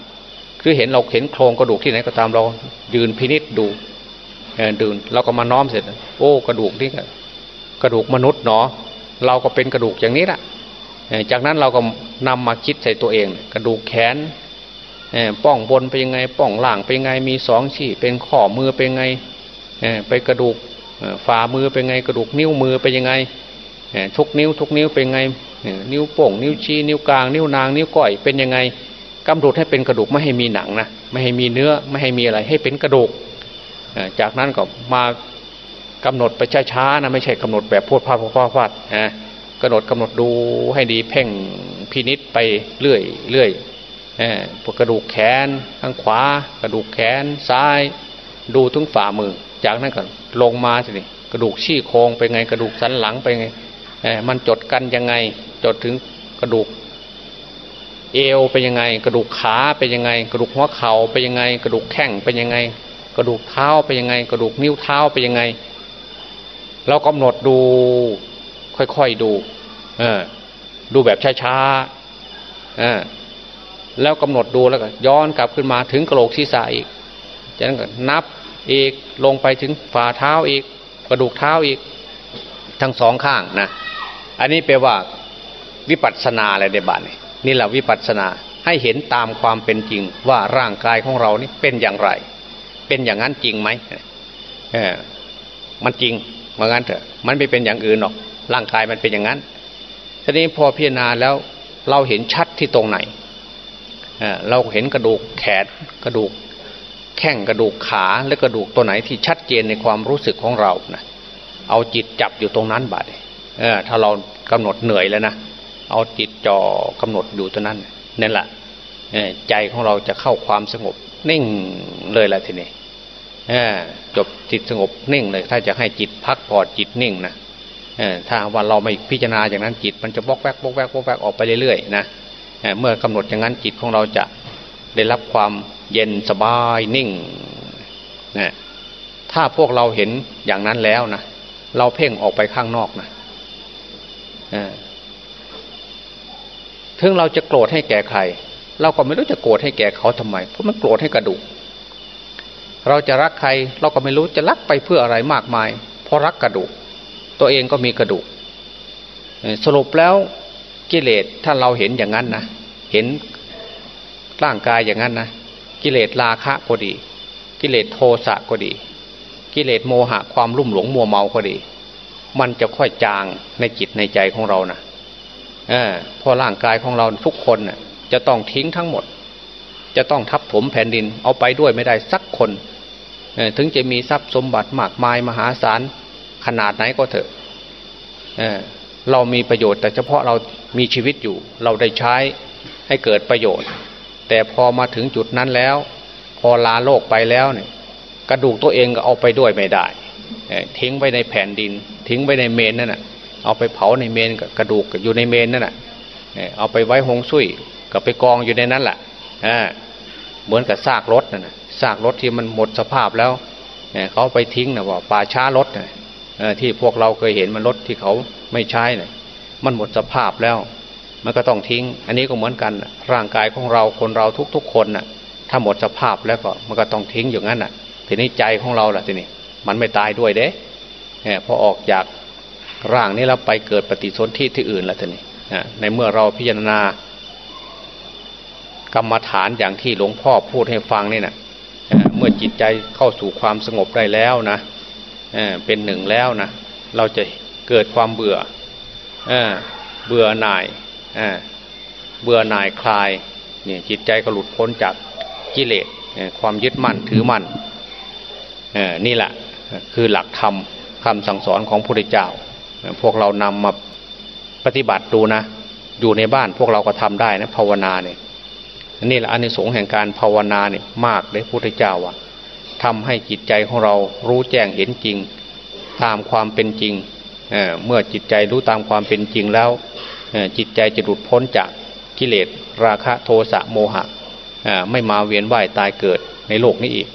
คือเห็นเราเห็นโครงกระดูกที่ไหนก็ตามเรายืนพินิษดูดูเราก็มาน้อมเสร็จ โอ้ กระดูกนี่กระดูกมนุษย์เนาะเราก็เป็นกระดูกอย่างนี้แหละจากนั้นเราก็นำมาคิดใส่ตัวเอง กระดูกแขนป้องบนเป็นยังไง ป้องล่างเป็นยังไงมีสองชี้เป็นข้อมือเป็นยังไงไปกระดูก ฝ่ามือเป็นไงกระดูกนิ้วมือเป็นยังไงทุกนิ้วทุกนิ้วเป็นไง นิ้วโป่ง นิ้วชี้นิ้วกลางนิ้วนาง นิ้วก้อยเป็นยังไงกำหนดให้เป็นกระดูกไม่ให้มีหนังนะไม่ให้มีเนื้อไม่ให้มีอะไรให้เป็นกระดูกจากนั้นก็มากำหนดไปช้าๆนะไม่ใช่กำหนดแบบพูดพาดพาดพาดนะกำหนดกำหนดดูให้ดีเพ่งพินิษไปเรื่อยเรื่อยกกระดูกแขนข้างขวา กระดูกแขนซ้าย ดูถึงฝ่ามือ จากนั้นก็ลงมาสิกระดูกชี้โครงไปไงกระดูกสันหลังไปไงมันจดกันยังไง จดถึงกระดูก เอวเป็นยังไง กระดูกขาเป็นยังไง กระดูกหัวเข่าเป็นยังไง กระดูกแข้งเป็นยังไง กระดูกเท้าเป็นยังไง กระดูกนิ้วเท้าเป็นยังไง เรากำหนดดูค่อยๆดู เออ ดูแบบช้าๆเออแล้วกำหนดดูแล้วก็ย้อนกลับขึ้นมาถึงกระโหลกศีรษะอีกจากนั้นก็นับ อีกลงไปถึงฝ่าเท้าอีก กระดูกเท้าอีก ทั้งสองข้างนะ อันนี้แปลว่าวิปัสสนาอะไรในบ้านนี่นี่แหละวิปัสสนาให้เห็นตามความเป็นจริงว่าร่างกายของเรานี่เป็นอย่างไร เป็นอย่างนั้นจริงไหมเออมันจริงเหมือนกันเถอะ มันไม่เป็นอย่างอื่นหรอก ร่างกายมันเป็นอย่างนั้นทีนี้พอพิจารณาแล้วเราเห็นชัดที่ตรงไหน เราเห็นกระดูกแขนกระดูก แข้งกระดูกขาและกระดูกตัวไหนที่ชัดเจนในความรู้สึกของเรานะเอาจิตจับอยู่ตรงนั้นบาดเออถ้าเรากำหนดเหนื่อยแล้วนะเอาจิตจ่อกำหนดอยู่ตรงนั้นนั่นแหละใจของเราจะเข้าความสงบนิ่งเลยแหละทีนี้จบจิตสงบนิ่งเลย ถ้าจะให้จิตพักผ่อนจิตนิ่งนะถ้าว่าเราไม่พิจารณาอย่างนั้นจิต มันจะบกแวกบกแวกบกแวกออกไปเรื่อยๆนะเมื่อกำหนดอย่างนั้นจิตของเราจะ ได้รับความเย็นสบายนิ่งนะถ้าพวกเราเห็นอย่างนั้นแล้วนะเราเพ่งออกไปข้างนอกนะถึงเราจะโกรธให้แก่ใคร เราก็ไม่รู้จะโกรธให้แก่เขาทำไม เพราะมันโกรธให้กระดูก เราจะรักใคร เราก็ไม่รู้จะรักไปเพื่ออะไรมากมาย เพราะรักกระดูก ตัวเองก็มีกระดูก สรุปแล้วกิเลสถ้าเราเห็นอย่างนั้นนะเห็น ร่างกายอย่างนั้นนะกิเลสราคะก็ดี กิเลสโทสะก็ดี กิเลสโมหะความรุ่มหลงมัวเมาก็ดี มันจะค่อยจางในจิตในใจของเรานะเออพอร่างกายของเราทุกคนนะ่ะ จะต้องทิ้งทั้งหมด จะต้องทับถมแผ่นดินเอาไปด้วยไม่ได้สักคนถึงจะมีทรัพย์สมบัติมากมายมหาศาลขนาดไหนก็เถอะเเรามีประโยชน์แต่เฉพาะเรามีชีวิตอยู่ เราได้ใช้ให้เกิดประโยชน์ แต่พอมาถึงจุดนั้นแล้ว พอลาโลกไปแล้วเนี่ย กระดูกตัวเองก็เอาไปด้วยไม่ได้ทิ้งไว้ในแผ่นดิน ทิ้งไว้ในเมนนั่นน่ะ เอาไปเผาในเมนกระดูกอยู่ในเมนนั่นน่ะเอาไปไว้หงสุยก็ไปกองอยู่ในนั้นแหละเหมือนกับซากรถนั่นนะซากรถที่มันหมดสภาพแล้วเขาไปทิ้งนะว่าป่าช้ารถที่พวกเราเคยเห็นมันรถที่เขาไม่ใช้เนี่ยมันหมดสภาพแล้ว มันก็ต้องทิ้ง อันนี้ก็เหมือนกัน ร่างกายของเราคนเราทุกๆคนน่ะ ถ้าหมดสภาพแล้วก็มันก็ต้องทิ้งอย่างนั้นน่ะ ทีนี้ใจของเราล่ะทีนี้มันไม่ตายด้วยเด้เนี่ยพอออกจากร่างนี้เราไปเกิดปฏิสนธิที่อื่นแล้วทีนี้ในเมื่อเราพิจารณากรรมฐานอย่างที่หลวงพ่อพูดให้ฟังนี่นะเมื่อจิตใจเข้าสู่ความสงบได้แล้วนะเป็นหนึ่งแล้วนะเราจะเกิดความเบื่อเบื่อหน่าย เบื่อหน่ายคลายเนี่ยจิตใจก็หลุดพ้นจากกิเลสความยึดมั่นถือมั่นนี่แหละคือหลักธรรมคำสั่งสอนของพระพุทธเจ้า พวกเรานำมาปฏิบัติดูนะ อยู่ในบ้านพวกเราก็ทำได้นะภาวนาเนี่ยนี่แหละอันในสงแห่งการภาวนาเนี่ยมากเลยพระพุทธเจ้าว่ะทำให้จิตใจของเรารู้แจ้งเห็นจริง ตามความเป็นจริงเเมื่อจิตใจรู้ตามความเป็นจริงแล้ว จิตใจจะหลุดพ้นจากกิเลสราคะโทสะโมหะไม่มาเวียนว่ายตายเกิดในโลกนี้อีก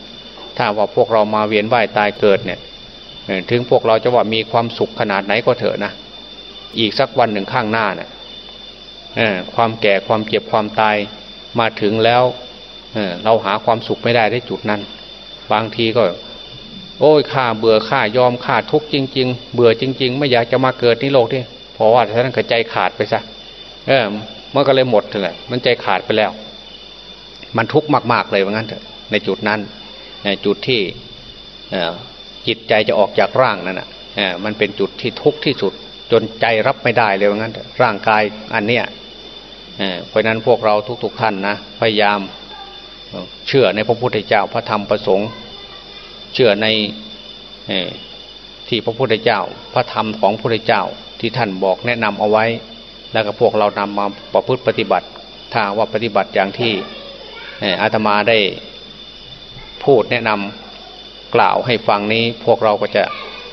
ถ้าว่าพวกเรามาเวียนว่ายตายเกิดเนี่ยถึงพวกเราจะว่ามีความสุขขนาดไหนก็เถอะนะ อีกสักวันหนึ่งข้างหน้าเนี่ยความแก่ความเจ็บความตายมาถึงแล้วเเราหาความสุขไม่ได้ได้จุดนั้น บางทีก็ โอ้ยข้าเบื่อข้ายอมข้าทุกข์จริง ๆ เบื่อจริง ๆ ไม่อยากจะมาเกิดในโลกที่ พราะว่าท่านก็ใจขาดไปซะเออมันก็เลยหมดเลยมันใจขาดไปแล้ว มันทุกข์มาก ๆเลยว่างั้นเถอะในจุดนั้นในจุดที่จิตใจจะออกจากร่างนั่นน่ะมันเป็นจุดที่ทุกข์ที่สุด จนใจรับไม่ได้เลยว่างั้นร่างกายอันเนี้ยเพราะนั้นพวกเราทุก ๆ ท่านนะพยายามเชื่อในพระพุทธเจ้าพระธรรมประสงค์เชื่อใน ที่พระพุทธเจ้า พระธรรมของพระพุทธเจ้าที่ท่านบอกแนะนำเอาไว้ แล้วก็พวกเรานำมาประพฤติปฏิบัติ ถ้าว่าปฏิบัติอย่างที่อาตมาได้พูดแนะนำกล่าวให้ฟังนี้พวกเราก็จะ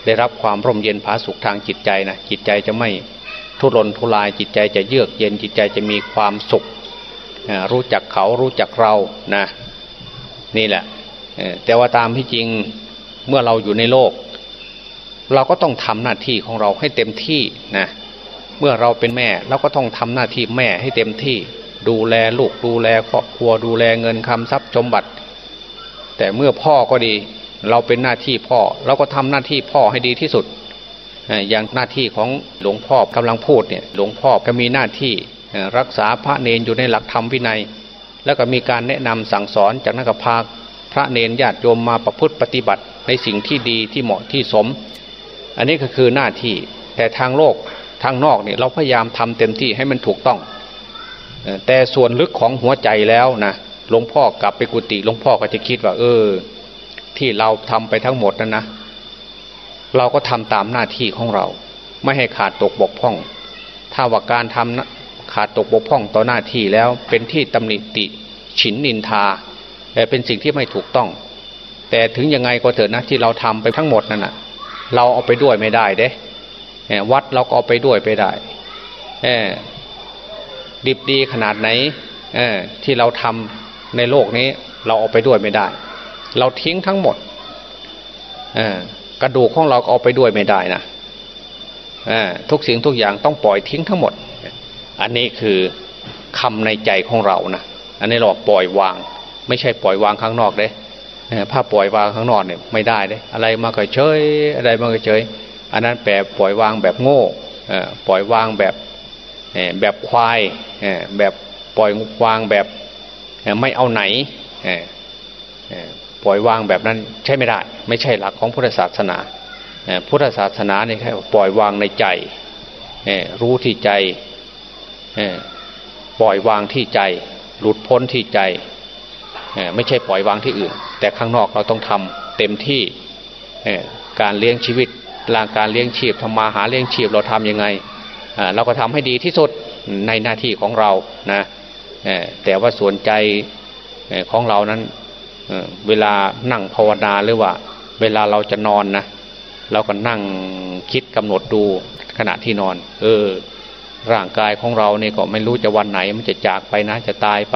ได้รับความร่มเย็นผาสุขทางจิตใจนะจิตใจจะไม่ทุรนทุรายจิตใจจะเยือกเย็นจิตใจจะมีความสุข รู้จักเขารู้จักเรานะนี่แหละแต่ว่าตามที่จริงเมื่อเราอยู่ในโลก เราก็ต้องทำหน้าที่ของเราให้เต็มที่นะเมื่อเราเป็นแม่เราก็ต้องทำหน้าที่แม่ให้เต็มที่ ดูแลลูกดูแลครอบครัวดูแลเงินคำทรัพย์สมบัติ แต่เมื่อพ่อก็ดี เราเป็นหน้าที่พ่อเราก็ทำหน้าที่พ่อให้ดีที่สุดอย่างหน้าที่ของหลวงพ่อกำลังพูดเนี่ยหลวงพ่อก็มีหน้าที่รักษาพระเนนอยู่ในหลักธรรมวินัย แล้วก็มีการแนะนำสั่งสอนจากนักพากพระเนนญาติโยมมาประพฤติปฏิบัติในสิ่งที่ดีที่เหมาะที่สม อันนี้ก็คือหน้าที่ แต่ทางโลกทางนอกเนี่ยเราพยายามทำเต็มที่ให้มันถูกต้อง แต่ส่วนลึกของหัวใจแล้วนะหลวงพ่อกลับไปกุฏิหลวงพ่อก็จะคิดว่า เออ ที่เราทำไปทั้งหมดนั้นนะเราก็ทำตามหน้าที่ของเรา ไม่ให้ขาดตกบกพร่อง ถ้าว่าการทำนะขาดตกบกพร่องต่อหน้าที่แล้วเป็นที่ตำหนิติฉินนินทาเป็นสิ่งที่ไม่ถูกต้อง แต่ถึงยังไงก็เถอะนะที่เราทำไปทั้งหมดนั่นนะ เราเอาไปด้วยไม่ได้เด้วัดเราก็เอาไปด้วยไปได้ดิบดีขนาดไหนที่เราทำในโลกนี้ เราเอาไปด้วยไม่ได้ เราทิ้งทั้งหมดกระดูกของเราก็เอาไปด้วยไม่ได้นะทุกสิ่งทุกอย่างต้องปล่อยทิ้งทั้งหมด อันนี้คือคำในใจของเรานะอันนี้เราปล่อยวาง ไม่ใช่ปล่อยวางข้างนอกเด้ ถ้าปล่อยวางข้างนอกเนี่ยไม่ได้เด้อะไรมาก็เฉยอะไรมาก็เฉย อันนั้นแปลปล่อยวางแบบโง่ปล่อยวางแบบแบบควายแบบปล่อยวางแบบไม่เอาไหนปล่อยวางแบบนั้นใช่ไม่ได้ ไม่ใช่หลักของพุทธศาสนาพุทธศาสนาเนี่ยแค่ปล่อยวางในใจรู้ที่ใจปล่อยวางที่ใจ หลุดพ้นที่ใจ ไม่ใช่ปล่อยวางที่อื่น แต่ข้างนอกเราต้องทำเต็มที่การเลี้ยงชีวิตร่างการเลี้ยงชีพทำมาหาเลี้ยงชีพเราทํำยังไงเราก็ทำให้ดีที่สุดในหน้าที่ของเรานะแต่ว่าส่วนใจของเรานั้นเวลานั่งภาวนาหรือว่า เวลาเราจะนอนนะเราก็นั่งคิดกำหนดดูขณะที่นอน เออ ร่างกายของเราเนี่ยก็ไม่รู้จะวันไหน มันจะจากไปนะจะตายไป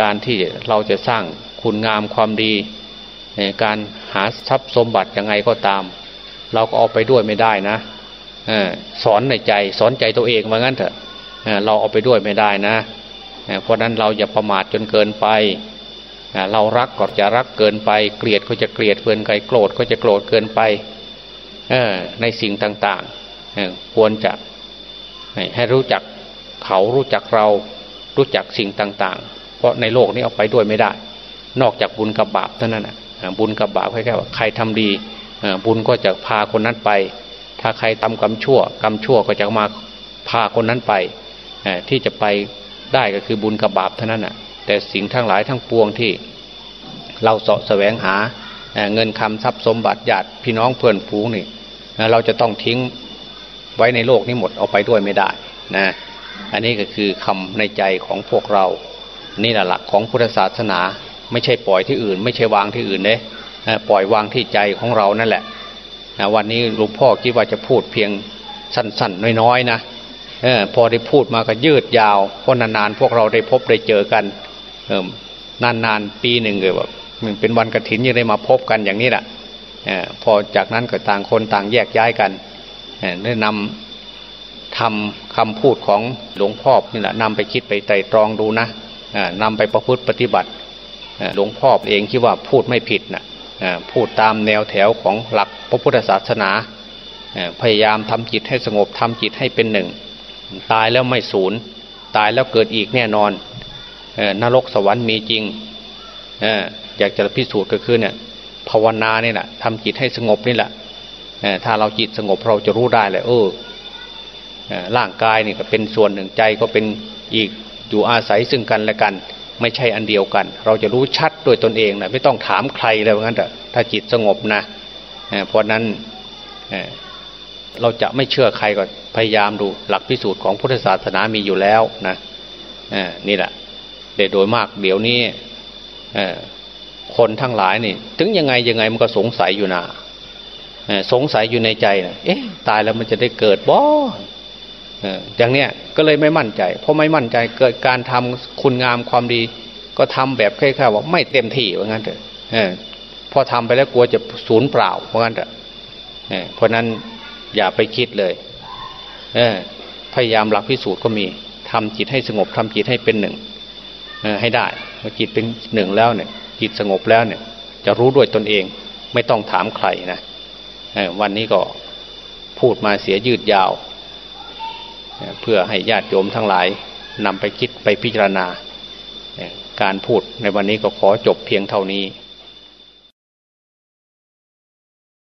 การที่เราจะสร้างคุณงามความดี การหาทรัพย์สมบัติยังไงก็ตาม เราก็เอาไปด้วยไม่ได้นะสอนในใจสอนใจตัวเองว่างั้นเถอะเราเอาไปด้วยไม่ได้นะ เพราะนั้นเราอย่าประมาทจนเกินไป เรารักก็จะรักเกินไป เกลียดก็จะเกลียดเกินไปโกรธก็จะโกรธเกินไปในสิ่งต่างๆควรจะให้รู้จักเขารู้จักเรารู้จักสิ่งต่างๆ เพราะในโลกนี้เอาไปด้วยไม่ได้ นอกจากบุญกับบาปเท่านั้นนะบุญกับบาปแค่ว่าใครทำดีบุญก็จะพาคนนั้นไป ถ้าใครทำกรรมชั่ว กรรมชั่วก็จะมาพาคนนั้นไปที่จะไปได้ก็คือบุญกับบาปเท่านั้นนะแต่สิ่งทั้งหลายทั้งปวงที่เราเสาะแสวงหาเงินคำทรัพย์สมบัติญาติพี่น้องเพื่อนฝูงนี่เราจะต้องทิ้งไว้ในโลกนี้หมดเอาไปด้วยไม่ได้นะอันนี้ก็คือคำในใจของพวกเรา นี่แหละหลักของพุทธศาสนา ไม่ใช่ปล่อยที่อื่น ไม่ใช่วางที่อื่นเลยปล่อยวางที่ใจของเรานั่นแหละวันนี้หลวงพ่อคิดว่าจะพูดเพียงสั้นๆน้อยๆนะออพอได้พูดมาก็ยืดยาวเพราะนานๆพวกเราได้พบได้เจอกันนานๆปีหนึ่งเลยแบบมันเป็นวันกระถินยังได้มาพบกันอย่างนี้แหละพอจากนั้นก็ต่างคนต่างแยกย้ายกันได้นำทำคำพูดของหลวงพ่อนี่แหละนำไปคิดไปไตรตรองดูนะ นำไปประพฤติปฏิบัติหลวงพ่อเองคิดว่าพูดไม่ผิดนะพูดตามแนวแถวของหลักพระพุทธศาสนา พยายามทำจิตให้สงบทำจิตให้เป็นหนึ่ง ตายแล้วไม่สูญตายแล้วเกิดอีกแน่นอนนรกสวรรค์มีจริงอยากจะพิสูจน์ก็คือเนี่ยภาวนาเนี่ยแหละทำจิตให้สงบนี่แหละถ้าเราจิตสงบเราจะรู้ได้เลยเออร่างกายนี่ก็เป็นส่วนหนึ่งใจก็เป็นอีก อยู่อาศัยซึ่งกันและกัน ไม่ใช่อันเดียวกัน เราจะรู้ชัดด้วยตนเองนะไม่ต้องถามใครเลยว่างั้นแต่ถ้าจิตสงบนะเพราะนั้นเราจะไม่เชื่อใครก็พยายามดูหลักพิสูจน์ของพุทธศาสนามีอยู่แล้วนะนี่แหละโดยมากเดี๋ยวนี้คนทั้งหลายนี่ ถึงยังไงยังไงมันก็สงสัยอยู่นะสงสัยอยู่ในใจนะเอ๊ะตายแล้วมันจะได้เกิดบ่ อย่างเนี้ยก็เลยไม่มั่นใจ เพราะไม่มั่นใจเกิดการทำคุณงามความดี ก็ทำแบบแค่ๆว่าไม่เต็มที่ว่างั้นเถอะพอทำไปแล้วกลัวจะสูญเปล่าว่างั้นเถอะเพราะนั้นอย่าไปคิดเลยพยายามหลักพิสูจน์ก็มีทำจิตให้สงบทำจิตให้เป็นหนึ่งให้ได้เมื่อจิตเป็นหนึ่งแล้วเนี่ย จิตสงบแล้วเนี่ย จะรู้ด้วยตนเองไม่ต้องถามใครนะวันนี้ก็พูดมาเสียยืดยาว เพื่อให้ญาติโยมทั้งหลายนำไปคิดไปพิจารณา การพูดในวันนี้ก็ขอจบเพียงเท่านี้